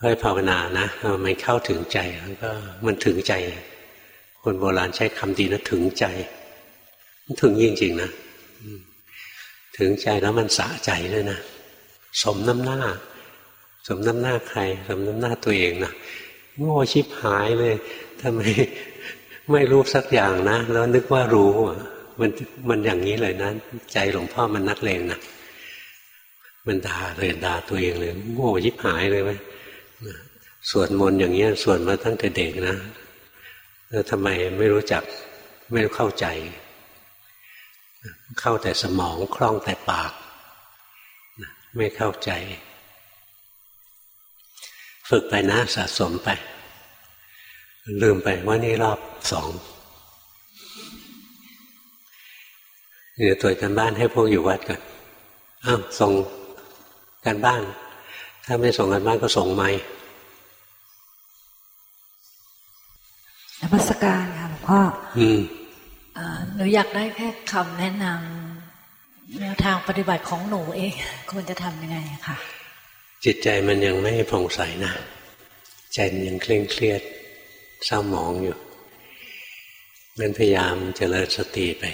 ค่อยภาวนานะมันเข้าถึงใจแล้วก็มันถึงใจ คนโบราณใช้คำดีนะถึงใจ มันถึงจริงๆนะ ถึงใจแล้วมันสะใจด้วยนะ สมน้ำหน้า สมน้ำหน้าใคร สมน้ำหน้าตัวเองนะโง่ชิบหายเลยทำไมไม่รู้สักอย่างนะ แล้วนึกว่ารู้มันมันอย่างนี้เลยนะใจหลวงพ่อมันนักเลงนะมันด่าเลยด่าตัวเองเลยโง่ชิบหายเลยไหมสวดมนต์อย่างเงี้ยสวดมาตั้งแต่เด็กนะแล้วทำไมไม่รู้จักไม่เข้าใจ เข้าแต่สมองคล่องแต่ปาก ไม่เข้าใจ ฝึกไปนะสะสมไป ลืมไปว่านี่รอบสองเดี๋ยวตรวจกันบ้านให้พวกอยู่วัดก่อนอ้าวส่งกันบ้าน ถ้าไม่ส่งกันบ้านก็ส่งไม่นมัสการค่ะหลวงพ่อ อืม หนูอยากได้แค่คำแนะนำแนวทางปฏิบัติของหนูเองควรจะทำยังไงคะจิตใจมันยังไม่ผ่องใสนะใจมันยังเคร่งเครียดเศร้าหมองอยู่มันพยายามเจริญสติไป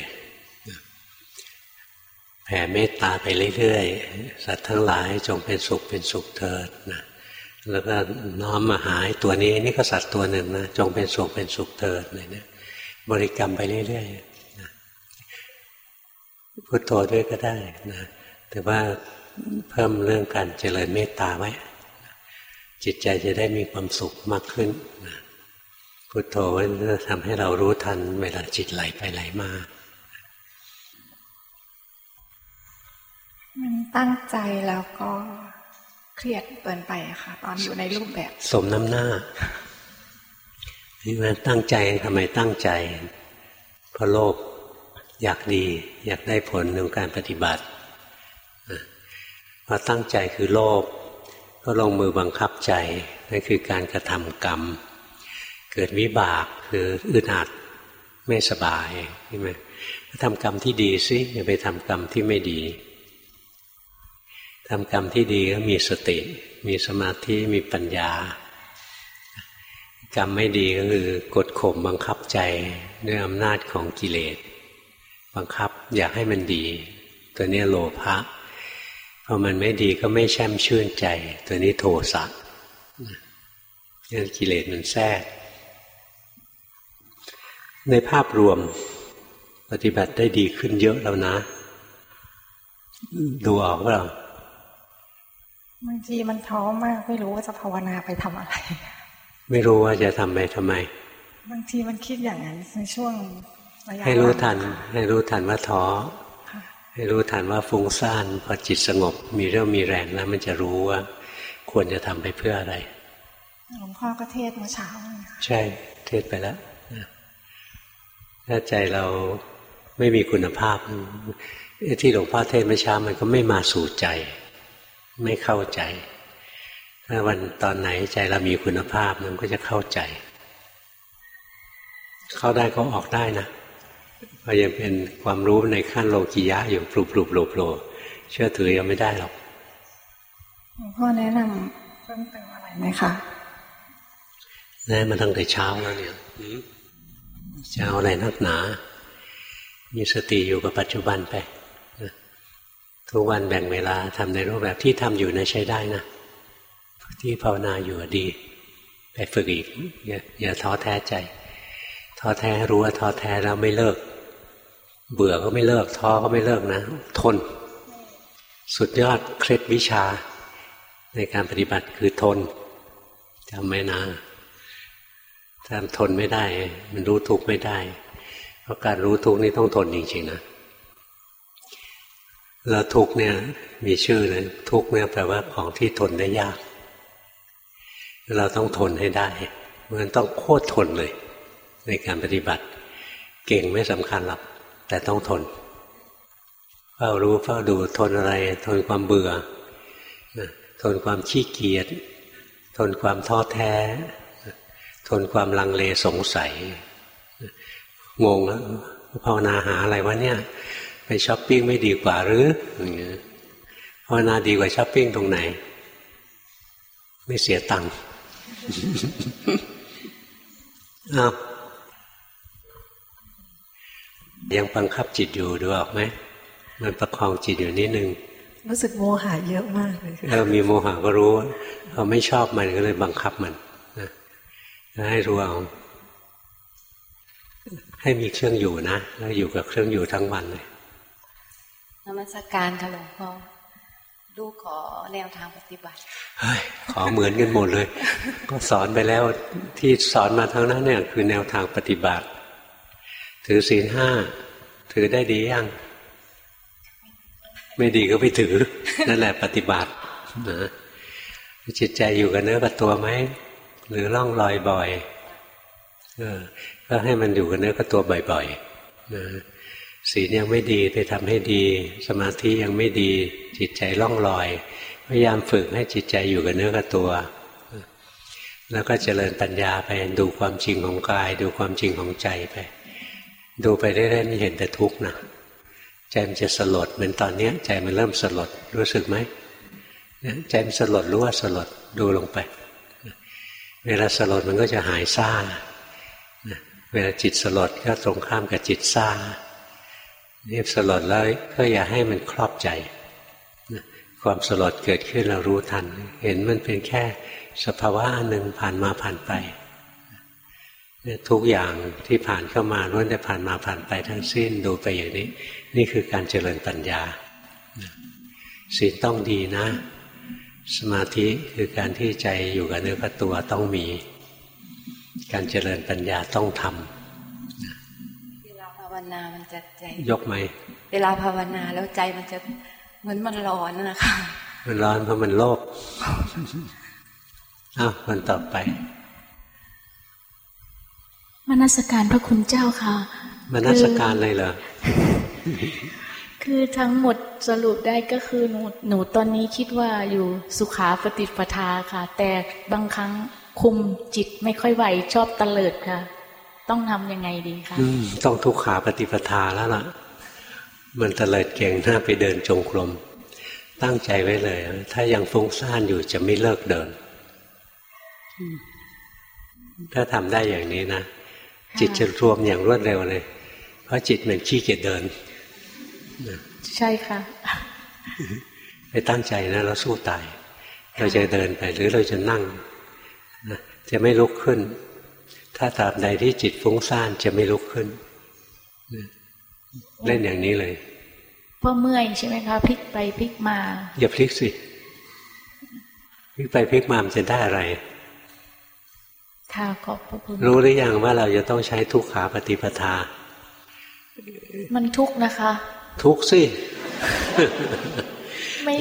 แผ่เมตตาไปเรื่อยๆ สัตว์ทั้งหลายจงเป็นสุขเป็นสุขเถิดนะแล้วก็น้อมมาหายตัวนี้นี่ก็สัตว์ตัวหนึ่งนะจงเป็นสุขเป็นสุขเถิดอะไรเนี่ยบริกรรมไปเรื่อยๆ นะพุทโธด้วยก็ได้นะแต่ว่าเพิ่มเรื่องการเจริญเมตตาไว้ จิตใจจะได้มีความสุขมากขึ้นนะพุทโธไว้จะทำให้เรารู้ทันเวลาจิตไหลไปไหลมามันตั้งใจแล้วก็เครียดเกินไปค่ะ ตอนอยู่ในรูปแบบ สมน้ำหน้านี่มันตั้งใจทำไมตั้งใจเพราะโลภ อยากดี อยากได้ผลในการปฏิบัติพอตั้งใจคือโลภก็ลงมือบังคับใจนั่นคือการกระทำกรรม เกิดวิบากคืออึดอัดไม่สบายใช่ไหมทำกรรมที่ดีสิอย่าไปทำกรรมที่ไม่ดีทำกรรมที่ดีก็มีสติ มีสมาธิมีปัญญา กรรมไม่ดีก็คือกดข่มบังคับใจด้วยอำนาจของกิเลส บังคับอยากให้มันดี ตัวนี้โลภะพอมันไม่ดีก็ไม่แช่มชื่นใจ ตัวนี้โทสะนี่กิเลสมันแทรก ในภาพรวมปฏิบัติได้ดีขึ้นเยอะแล้วนะ ดูออกว่าบางทีมันท้อมากไม่รู้ว่าจะภาวนาไปทำอะไร ไม่รู้ว่าจะทำไปทำไม บางทีมันคิดอย่างนั้นในช่วงระยะ ให้รู้ทัน ให้รู้ทันว่าท้อให้รู้ทันว่าฟุ้งซ่านพอจิตสงบ มีเรื่องมีแรงแล้วมันจะรู้ว่า ควรจะทำไปเพื่ออะไรหลวงพ่อก็เทศเมื่อเช้าใช่เทศไปแล้วถ้าใจเราไม่มีคุณภาพ ที่หลวงพ่อเทศเมื่อเช้ามันก็ไม่มาสู่ใจ ไม่เข้าใจถ้าวันตอนไหนใจเรามีคุณภาพมันก็จะเข้าใจ เข้าได้ก็ออกได้นะ ก็ยังเป็นความรู้ในขั้นโลกิยะอยู่ปลุกปลุกโลโลเชื่อถือยังไม่ได้หรอกหลวงพ่อแนะนำเพิ่มเติมอะไรไหมคะแนะมาตั้งแต่เช้าแล้วเนี่ยจะเอาอะไรนักหนา มีสติอยู่กับปัจจุบันไปทุกวันแบ่งเวลาทำในรูปแบบที่ทำอยู่นะใช้ได้นะ ที่ภาวนาอยู่ดี ไปฝึกอีกอย่าอย่าท้อแท้ใจ ท้อแท้รู้ว่าท้อแท้แล้วไม่เลิก เบื่อก็ไม่เลิก ท้อก็ไม่เลิกนะ ทน สุดยอดเคล็ดวิชา ในการปฏิบัติคือทนจำไว้นะถ้าทนไม่ได้ มันรู้ทุกข์ไม่ได้ เพราะการรู้ทุกข์นี่ต้องทนจริงๆนะแล้วทุกเนี่ย มีชื่อเลยทุกเนี่ยแปลว่าของที่ทนได้ยาก เราต้องทนให้ได้ มันต้องโคตรทนเลย ในการปฏิบัติ เก่งไม่สำคัญหรอกแต่ต้องทนเฝ้ารู้เฝ้าดูทนอะไร ทนความเบื่อทนความขี้เกียจทนความท้อแท้ ทนความลังเลสงสัยงงแล้วภาวนาหาอะไรวะเนี่ยไปช้อปปิ้งไม่ดีกว่าหรือภาวนาดีกว่าช้อปปิ้งตรงไหน ไม่เสียตังค์อ้าว ยังบังคับจิตอยู่ดูออกไหมมันประคองจิตอยู่นิดนึงรู้สึกโมหะเยอะมากเลยเออมีโมหะก็รู้เขาไม่ชอบมันก็เลยบังคับมันนะให้รู้เอาให้มีเครื่องอยู่นะแล้วอยู่กับเครื่องอยู่ทั้งวันเลยนมัสการค่ะหลวงพ่อลูกขอแนวทางปฏิบัติขอเหมือนกันหมดเลย ก็สอนไปแล้วที่สอนมาทั้งนั้นเนี่ยคือแนวทางปฏิบัติ ถือศีลห้าถือได้ดียังไม่ดีก็ไปถือ นั่นแหละปฏิบัตินะจิตใจอยู่กับเนื้อกับตัวไหมหรือล่องลอยบ่อยออก็ให้มันอยู่กับเนื้อกับตัวบ่อยๆนะศีลยังไม่ดีไปทำให้ดี สมาธิยังไม่ดี จิตใจล่องลอย พยายามฝึกให้จิตใจอยู่กับเนื้อกับตัว แล้วก็เจริญปัญญาไปดูความจริงของกาย ดูความจริงของใจไป ดูไปเรื่อยๆนี่เห็นแต่ทุกข์นะใจมันจะสลดเหมือนตอนนี้ใจมันเริ่มสลดรู้สึกไหมใจมันสลดรู้ว่าสลดดูลงไป เวลาสลดมันก็จะหายซ่าเวลาจิตสลดก็ตรงข้ามกับจิตซ่ารีบสลดแล้วก็อย่าให้มันครอบใจ ความสลดเกิดขึ้นเรารู้ทัน เห็นมันเป็นแค่สภาวะหนึ่งผ่านมาผ่านไป ทุกอย่างที่ผ่านเข้ามาล้วนแต่ผ่านมาผ่านไปทั้งสิ้นดูไปอย่างนี้ นี่คือการเจริญปัญญาศีลต้องดีนะ สมาธิคือการที่ใจอยู่กับเนื้อกับตัวต้องมี การเจริญปัญญาต้องทำาวนามันจะใจ ยกไหม เวลาภาวนาแล้วใจมันจะเหมือนมันร้อนนะคะมันร้อนเพราะมันโลภอ้าวมันต่อไป มนัสการพระคุณเจ้าค่ะมนัสการเลยเหรอคือทั้งหมดสรุปได้ก็คือหนูหนูตอนนี้คิดว่าอยู่สุขาปฏิปทาค่ะ แต่บางครั้งคุมจิตไม่ค่อยไหวชอบตะเลิดค่ะ ต้องทำยังไงดีคะต้องทุกขาปฏิปทาแล้วล่ะ มันตะเลิดเก่งหน้าไปเดินจงกรมตั้งใจไว้เลย ถ้ายังฟุ้งซ่านอยู่จะไม่เลิกเดิน ถ้าทำได้อย่างนี้นะ จิตจะรวมอย่างรวดเร็วเลย เพราะจิตมันขี้เกียจเดิน ใช่ค่ะ ไปตั้งใจนะเราสู้ตาย เราจะเดินไปหรือเราจะนั่ง จะไม่ลุกขึ้น ถ้าตราบใดที่จิตฟุ้งซ่านจะไม่ลุกขึ้น เล่นอย่างนี้เลยเพราะเมื่อยใช่ไหมคะพลิกไปพลิกมา อย่าพลิกสิพลิกไปพลิกมามันจะได้อะไร ค่ะขอบพระคุณรู้หรือยังว่าเราจะต้องใช้ทุกขาปฏิปทา มันทุกนะคะ ทุกสิไม่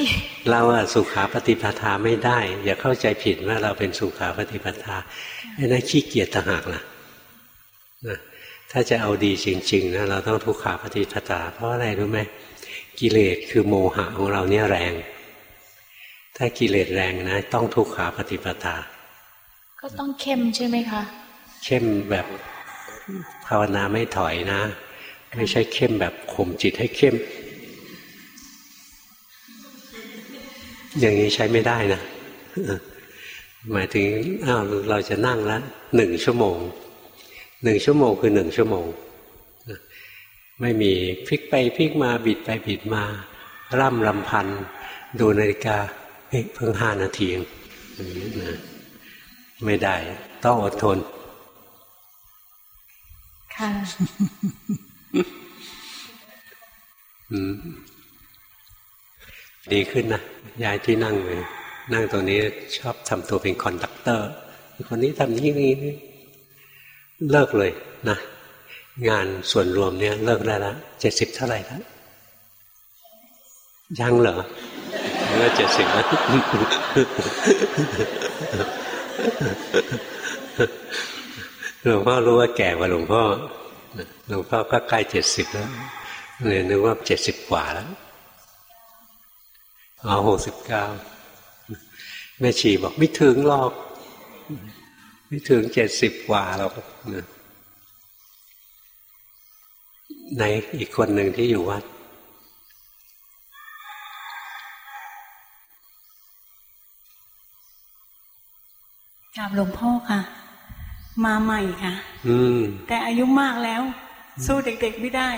เราอะสุขาปฏิปทาไม่ได้ อย่าเข้าใจผิดว่าเราเป็นสุขาปฏิปทาไอ้นั่นขี้เกียจต่างหากล่ะนะถ้าจะเอาดีจริงๆนะเราต้องทุกขาปฏิปทา เพราะอะไรรู้ไหมกิเลสคือโมหะของเราเนี่ยแรง ถ้ากิเลสแรงนะ ต้องทุกขาปฏิปทา ก็ต้องเข้มใช่ไหมคะ เข้มแบบภาวนาไม่ถอยนะ ไม่ใช่เข้มแบบข่มจิตให้เข้ม อย่างนี้ใช้ไม่ได้นะหมายถึงอ้าวเราจะนั่งแล้วหนึ่งชั่วโมงหนึ่งชั่วโมงคือหนึ่งชั่วโมงไม่มีพลิกไปพลิกมาบิดไปบิดมา ร่ำรำพัน ดูนาฬิกาเฮ้ยเพิ่งห้านาทีเอง ไม่ได้ ต้องอดทน ค่ะดีขึ้นนะยายที่นั่งเลยนั่งตรงนี้ชอบทำตัวเป็น conductor คนนี้ทำนี้นี้เลิกเลยนะงานส่วนรวมเนี่ยเลิกได้แล้วเจ็ดสิบเท่าไหร่แล้วยังเหรอเมื่อเจ็ดสิบแล้ว หลวงพ่อรู้ว่าแก่กว่าหลวงพ่อหลวงพ่อก็ใกล้เจ็ดสิบแล้วเลยนึกว่าเจ็ดสิบกว่าแล้วอ๋อหกสิบเก้าแม่ชีบอกไม่ถึงหรอก ไม่ถึงเจ็ดสิบกว่าหรอกในอีกคนหนึ่งที่อยู่วัด กราบหลวงพ่อค่ะ มาใหม่ค่ะ อืม แต่อายุมากแล้ว สู้เด็กๆไม่ได้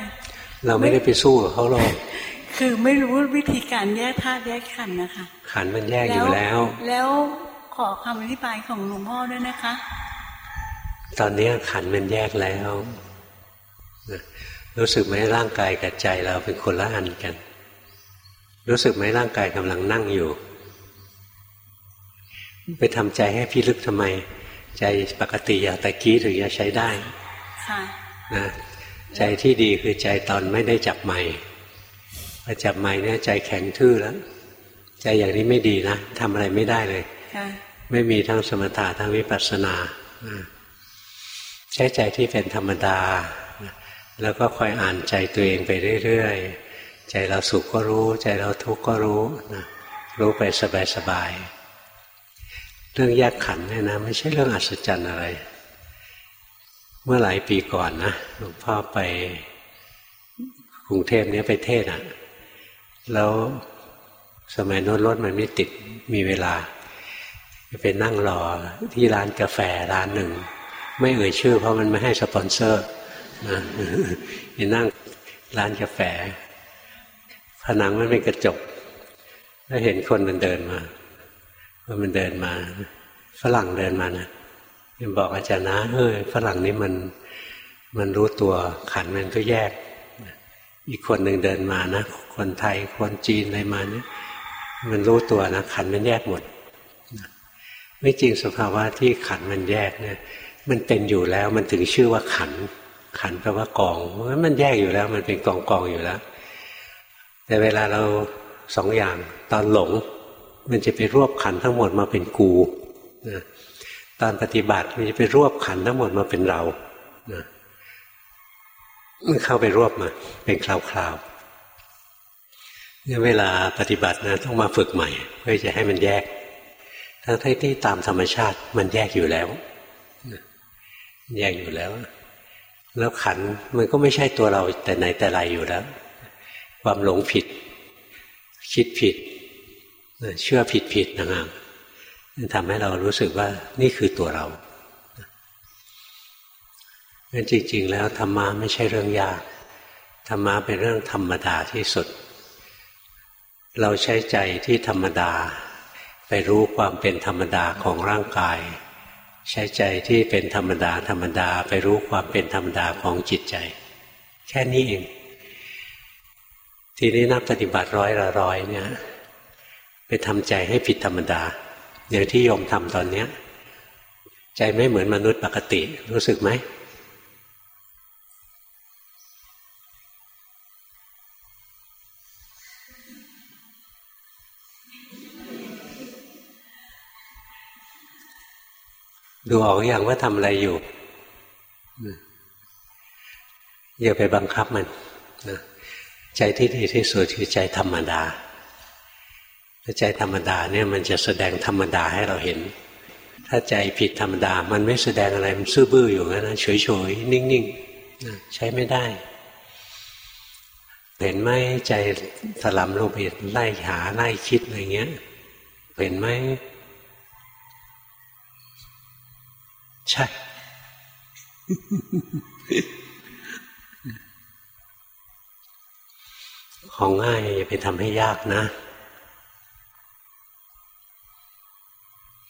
เราไม่ได้ไปสู้กับเขาหรอกคือไม่รู้วิธีการแยกธาตุแยกขันธ์นะคะ ขันมันแยกอยู่แล้ว แล้วขอคำอธิบายของหลวงพ่อด้วยนะคะ ตอนนี้ขันมันแยกแล้วรู้สึกไหมร่างกายกับใจเราเป็นคนละอันกัน รู้สึกไหมร่างกายกำลังนั่งอยู่ ไปทำใจให้พิลึกทำไม ใจปกติอย่างตะกี้ถึงจะใช้ได้ค่ะนะใจที่ดีคือใจตอนไม่ได้จับไม้พอจับไม้เนี่ยใจแข็งทื่อแล้ว ใจอย่างนี้ไม่ดีนะทำอะไรไม่ได้เลยไม่มีทั้งสมถะทั้งวิปัสสนาใช้ใจที่เป็นธรรมดา แล้วก็คอยอ่านใจตัวเองไปเรื่อยๆ ใจเราสุขก็รู้ ใจเราทุกข์ก็รู้นะรู้ไปสบายๆ เรื่องแยกขันเนี่ยนะไม่ใช่เรื่องอัศจรรย์อะไร เมื่อหลายปีก่อนนะหลวงพ่อไปกรุงเทพเนี้ยไปเทศอะ แล้วสมัยโน้นรถมันไม่ติดมีเวลาไปนั่งรอที่ร้านกาแฟร้านหนึ่ง ไม่เอ่ยชื่อ เพราะมันไม่ให้สปอนเซอร์ไปนั่งร้านกาแฟ ผนังมันเป็นกระจก แล้วเห็นคนมันเดินมา มันเดินมา ฝรั่งเดินมานะยังบอกอาจารย์นะเฮ้ยฝรั่งนี้มันมันรู้ตัวขันมันก็แยก อีกคนหนึ่งเดินมานะ คนไทยคนจีนอะไรมาเนี่ยมันรู้ตัวนะขันมันแยกหมดไม่จริงสภาวะที่ขันมันแยกเนี่ย มันเป็นอยู่แล้วมันถึงชื่อว่าขัน ขันแปลว่ากองเพราะมันแยกอยู่แล้ว มันเป็นกองกองอยู่แล้ว แต่เวลาเราสองอย่างตอนหลง มันจะไปรวบขันทั้งหมดมาเป็นกูนะตอนปฏิบัติมันจะไปรวบขันทั้งหมดมาเป็นเรานะมันเข้าไปรวบมา เป็นคราวๆเนี่ยเวลาปฏิบัตินะต้องมาฝึกใหม่ เพื่อจะให้มันแยก ทั้งที่ตามธรรมชาติมันแยกอยู่แล้วแยกอยู่แล้ว แล้วขันมันก็ไม่ใช่ตัวเราแต่ไหนแต่ไรอยู่แล้ว ความหลงผิด คิดผิด เชื่อผิดผิดนะครับทำให้เรารู้สึกว่านี่คือตัวเรางั้นจริง ๆ แล้วธรรมะไม่ใช่เรื่องยากธรรมะเป็นเรื่องธรรมดาที่สุด เราใช้ใจที่ธรรมดา ไปรู้ความเป็นธรรมดาของร่างกาย ใช้ใจที่เป็นธรรมดาธรรมดา ไปรู้ความเป็นธรรมดาของจิตใจ แค่นี้เอง ทีนี้นักปฏิบัติร้อยละร้อยเนี่ย ไปทำใจให้ผิดธรรมดา อย่างที่โยมทำตอนเนี้ย ใจไม่เหมือนมนุษย์ปกติ รู้สึกไหมดูออกอย่างว่าทำอะไรอยู่อย่าไปบังคับมันนะใจที่ดีที่สุดคือใจธรรมดา ใจธรรมดาเนี่ยมันจะแสดงธรรมดาให้เราเห็น ถ้าใจผิดธรรมดา มันไม่แสดงอะไรมันซื่อบื้ออยู่นนะเฉยๆนิ่งๆใช้ไม่ได้ เห็นไหมใจถลำลงไปไล่หาไล่คิดอะไรเงี้ย เห็นไหมใช่ ของง่ายอย่าไปทำให้ยากนะ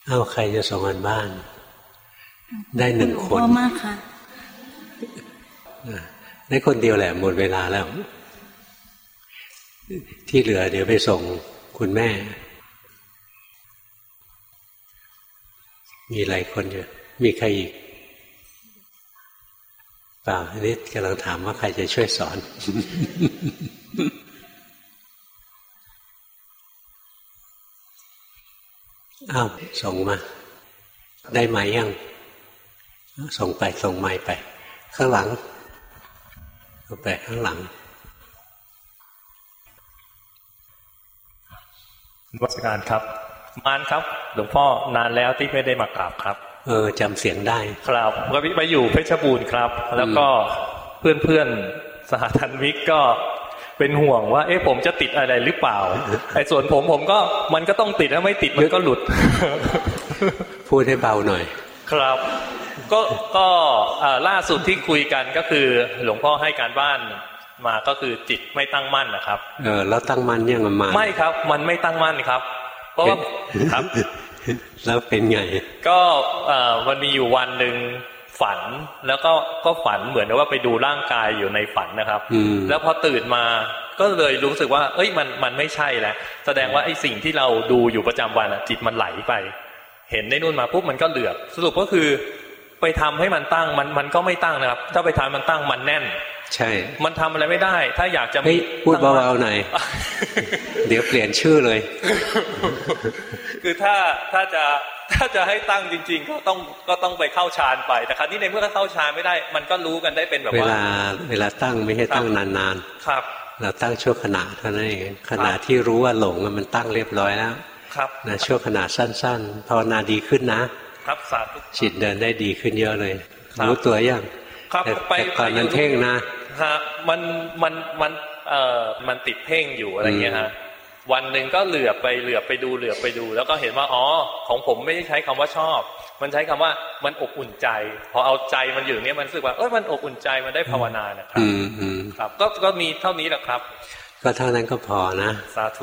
เอาใครจะส่งกันบ้าน ได้หนึ่งคนมากค่ะได้คนเดียวแหละหมดเวลาแล้ว ที่เหลือเดี๋ยวไปส่งคุณแม่ มีหลายคนอยู่มีใครอีกเปล่าอันนี้กำลังถามว่าใครจะช่วยสอน อ้าวส่งมา ได้ไหมยัง ส่งไปส่งไม้ไป ข้างหลังไปข้างหลังวัสการครับ มานครับ หลวงพ่อนานแล้วที่ไม่ได้มากราบครับ เออจำเสียงได้ ครับก็ไปอยู่เพชรบูรณ์ครับ แล้วก็เพื่อนเพื่อนสหธรรมิกก็ เป็นห่วงว่า เอ๊ะผมจะติดอะไรหรือเปล่าไอ้ส่วนผมผมก็มันก็ต้องติดถ้าไม่ติดมันก็หลุด พูดให้เบาหน่อย ครับ ก็ก็ล่าสุดที่คุยกันก็คือ หลวงพ่อให้การบ้านมาก็คือจิตไม่ตั้งมั่นนะครับ เออแล้วตั้งมั่นยังมาไม่ครับ มันไม่ตั้งมั่นครับ เพราะว่าครับ แล้วเป็นไง ก็มันมีอยู่วันหนึ่ง ฝันแล้วก็ก็ฝันเหมือนว่าไปดูร่างกายอยู่ในฝันนะครับ แล้วพอตื่นมาก็เลยรู้สึกว่า เอ้ยมันมันไม่ใช่แล้วแสดงว่าไอ้สิ่งที่เราดูอยู่ประจำวันจิตมันไหลไป เห็นในนู่นมาปุ๊บมันก็เหลือสรุปก็คือ ไปทำให้มันตั้งมันมันก็ไม่ตั้งนะครับ ถ้าไปทำมันตั้งมันแน่น ใช่ มันทำอะไรไม่ได้ ถ้าอยากจะพูดเบาๆหน่อยเดี๋ยวเปลี่ยนชื่อเลย คือถ้าถ้าจะถ้าจะให้ตั้งจริง ๆ ก็ต้องก็ต้องไปเข้าฌานไป แต่ครั้นี้ในเมื่อเข้าฌานไม่ได้ มันก็รู้กันได้เป็นแบบว่า เวลาเวลาตั้งไม่ใช่ตั้งนานๆครับ เราตั้งชั่วขณะเท่านั้นเองขณะที่รู้ว่าหลงมันตั้งเรียบร้อยแล้ว ครับนะชั่วขณะสั้น ๆภาวนาดีขึ้นนะ ครับสาธุจิตเดินได้ดีขึ้นเยอะเลยรู้ตัวยังครับไปก่อนนั้นเพ่งนะ ฮะมันมันมันเอ่อมันติดเพ่งอยู่อะไรเงี้ยฮะวันหนึ่งก็เหลือบไปเหลือบไปดูเหลือบไปดู แล้วก็เห็นว่าอ๋อของผมไม่ได้ใช้คำว่าชอบ มันใช้คำว่ามันอบอุ่นใจ พอเอาใจมันอยู่เนี้ยมันรู้สึกว่าเออมันอบอุ่นใจมันได้ภาวนานะครับครับ ก็ก็มีเท่านี้แหละครับ ก็เท่านั้นก็พอนะ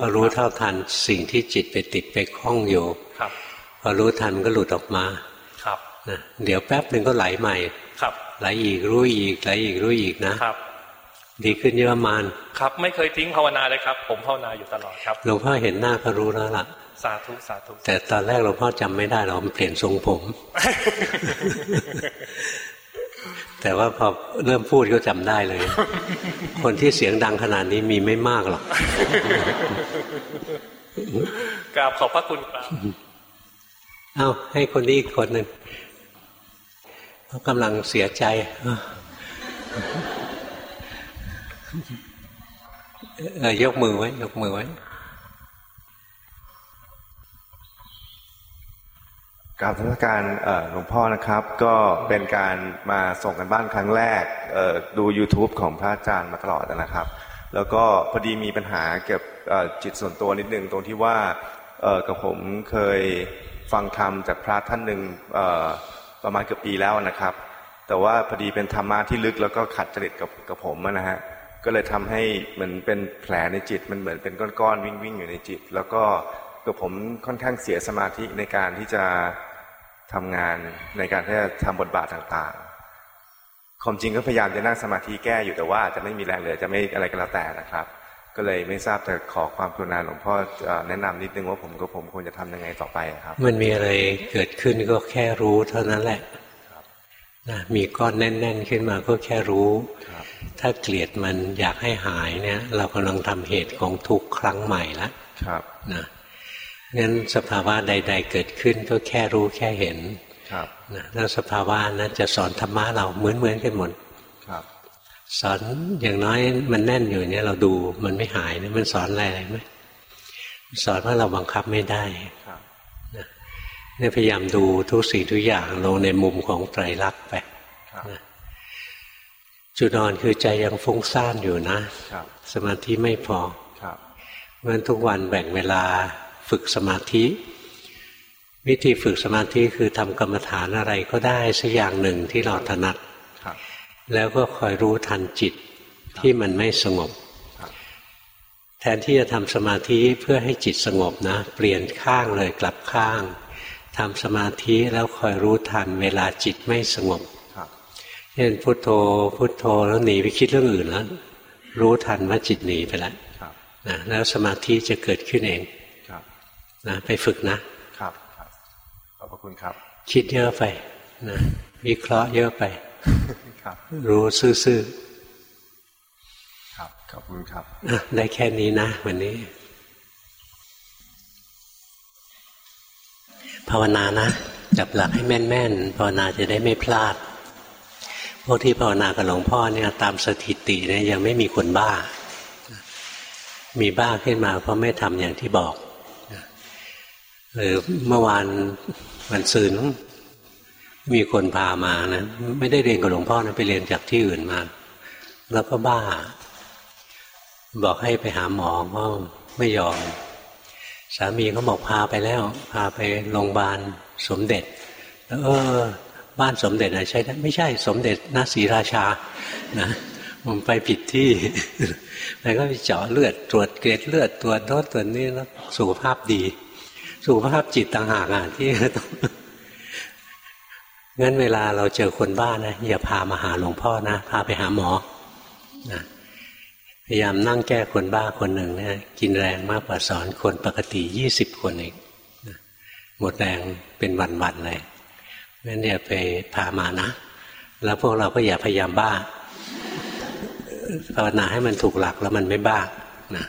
พอรู้เท่าทันสิ่งที่จิตไปติดไปคล้องอยู่ครับ พอรู้ทันก็หลุดออกมาครับนะเดี๋ยวแป๊บหนึ่งก็ไหลใหม่ครับ ไหลอีกรู้อีกไหลอีกรู้อีกนะครับ ดีขึ้นเยอะมานครับ ไม่เคยทิ้งภาวนาเลยครับ ผมภาวนาอยู่ตลอดครับหลวงพ่อเห็นหน้าก็รู้แล้วล่ะสาธุสาธุแต่ตอนแรกหลวงพ่อจำไม่ได้หรอกมันเปลี่ยนทรงผม แต่ว่าพอเริ่มพูดก็จำได้เลย คนที่เสียงดังขนาดนี้มีไม่มากหรอกกราบขอบพระคุณครับ เอ้าให้คนนี้อีกคนหนึ่งเขา กำลังเสียใจเออยกมือไว้ ยกมือไว้กราบรรมการหลวงพ่อนะครับ ก็เป็นการมาส่งกันบ้านครั้งแรกดู YouTube ของพระอาจารย์มาตลอดนะครับ แล้วก็พอดีมีปัญหาเกี่ยวกับจิตส่วนตัวนิดนึงตรงที่ว่ากับผมเคยฟังธรรมจากพระท่านหนึ่ง ประมาณเกือบปีแล้วนะครับ แต่ว่าพอดีเป็นธรรมะที่ลึกแล้วก็ขัดจริตกับกับผมนะฮะก็เลยทำให้เหมือนเป็นแผลในจิตมันเหมือนเป็นก้อนๆวิ่งวิ่งอยู่ในจิต แล้วก็ตัวผมค่อนข้างเสียสมาธิในการที่จะทำงานในการที่จะทำบทบาทต่างๆความจริงก็พยายามจะนั่งสมาธิแก้อยู่แต่ว่าจะไม่มีแรงเหลือจะไม่อะไรก็แล้วแต่นะครับ ก็เลยไม่ทราบแต่ขอความกรุณาหลวงพ่อแนะนำนิดนึงว่าผมกับผมควรจะทำยังไงต่อไปครับ มันมีอะไรเกิดขึ้นก็แค่รู้เท่านั้นแหละนะมีก้อนแน่น ๆ ขึ้นมาก็แค่รู้ ถ้าเกลียดมันอยากให้หายเนี่ย เรากำลังทำเหตุของทุกครั้งใหม่แล้วครับนะงั้นสภาวะใด ๆ เกิดขึ้นก็แค่รู้แค่เห็นครับนะแล้วสภาวะนั้นจะสอนธรรมะเราเหมือนเหมือนกันหมดครับ สอนอย่างน้อยมันแน่นอยู่เนี่ยเราดูมันไม่หายเนี่ยมันสอนอะไรไหมสอนว่าเราบังคับไม่ได้เนี่ยพยายามดูทุกสิ่งทุกอย่างลงในมุมของไตรลักษณ์ไปจุดอ่อนคือใจยังฟุ้งซ่านอยู่นะสมาธิไม่พอเพราะฉะนั้นทุกวันแบ่งเวลาฝึกสมาธิ วิธีฝึกสมาธิคือทำกรรมฐานอะไรก็ได้สักอย่างหนึ่งที่เราถนัด แล้วก็คอยรู้ทันจิตที่มันไม่สงบ แทนที่จะทำสมาธิเพื่อให้จิตสงบนะ เปลี่ยนข้างเลยกลับข้างทำสมาธิแล้วคอยรู้ทันเวลาจิตไม่สงบเช่นพุโทโธพุโทโธแล้วหนีไปคิดเรื่องอื่นแล้ว รู้ทันว่าจิตหนีไปแล้วนะแล้วสมาธิจะเกิดขึ้นเองนะไปฝึกนะครับขอบคุณครับ คิดเยอะไปนะวิเคราะห์เยอะไป รู้ซื่อๆครับขอบคุณครับได้แค่นี้นะวันนี้ ภาวนานะ จับหลักให้แม่นๆภาวนาจะได้ไม่พลาด พวกที่ภาวนากับหลวงพ่อเนี่ย ตามสถิติเนี่ยยังไม่มีคนบ้า มีบ้าขึ้นมาเพราะไม่ทำอย่างที่บอกหรือเมื่อวานวันซืน มีคนพามานะ ไม่ได้เรียนกับหลวงพ่อนะไปเรียนจากที่อื่นมา แล้วก็บ้า บอกให้ไปหาหมอก็ไม่ยอม สามีเขาบอกพาไปแล้ว พาไปโรงพยาบาลสมเด็จแล้วเออ บ้านสมเด็จนะใช่ไม่ใช่สมเด็จนาศรีราชา นะผมไปผิดที่แล้วก็ไปเจาะเลือดตรวจเกล็ดเลือดตรวจโน้ตตรวจนี้แล้วสุขภาพดี สุขภาพจิตต่างหากอะที่ต้อง งั้นเวลาเราเจอคนบ้านะอย่าพามาหาหลวงพ่อนะ พาไปหาหมอนะพยายามนั่งแก้คนบ้าคนหนึ่งเนะี่ยกินแรงมากกว่าสอนคนปกติยี่สิบคนเองหมดแรงเป็นวันๆเลยงั้นอย่าไปพามานะ แล้วพวกเราก็อย่าพยายามบ้าภาวนาให้มันถูกหลักแล้วมันไม่บ้านะ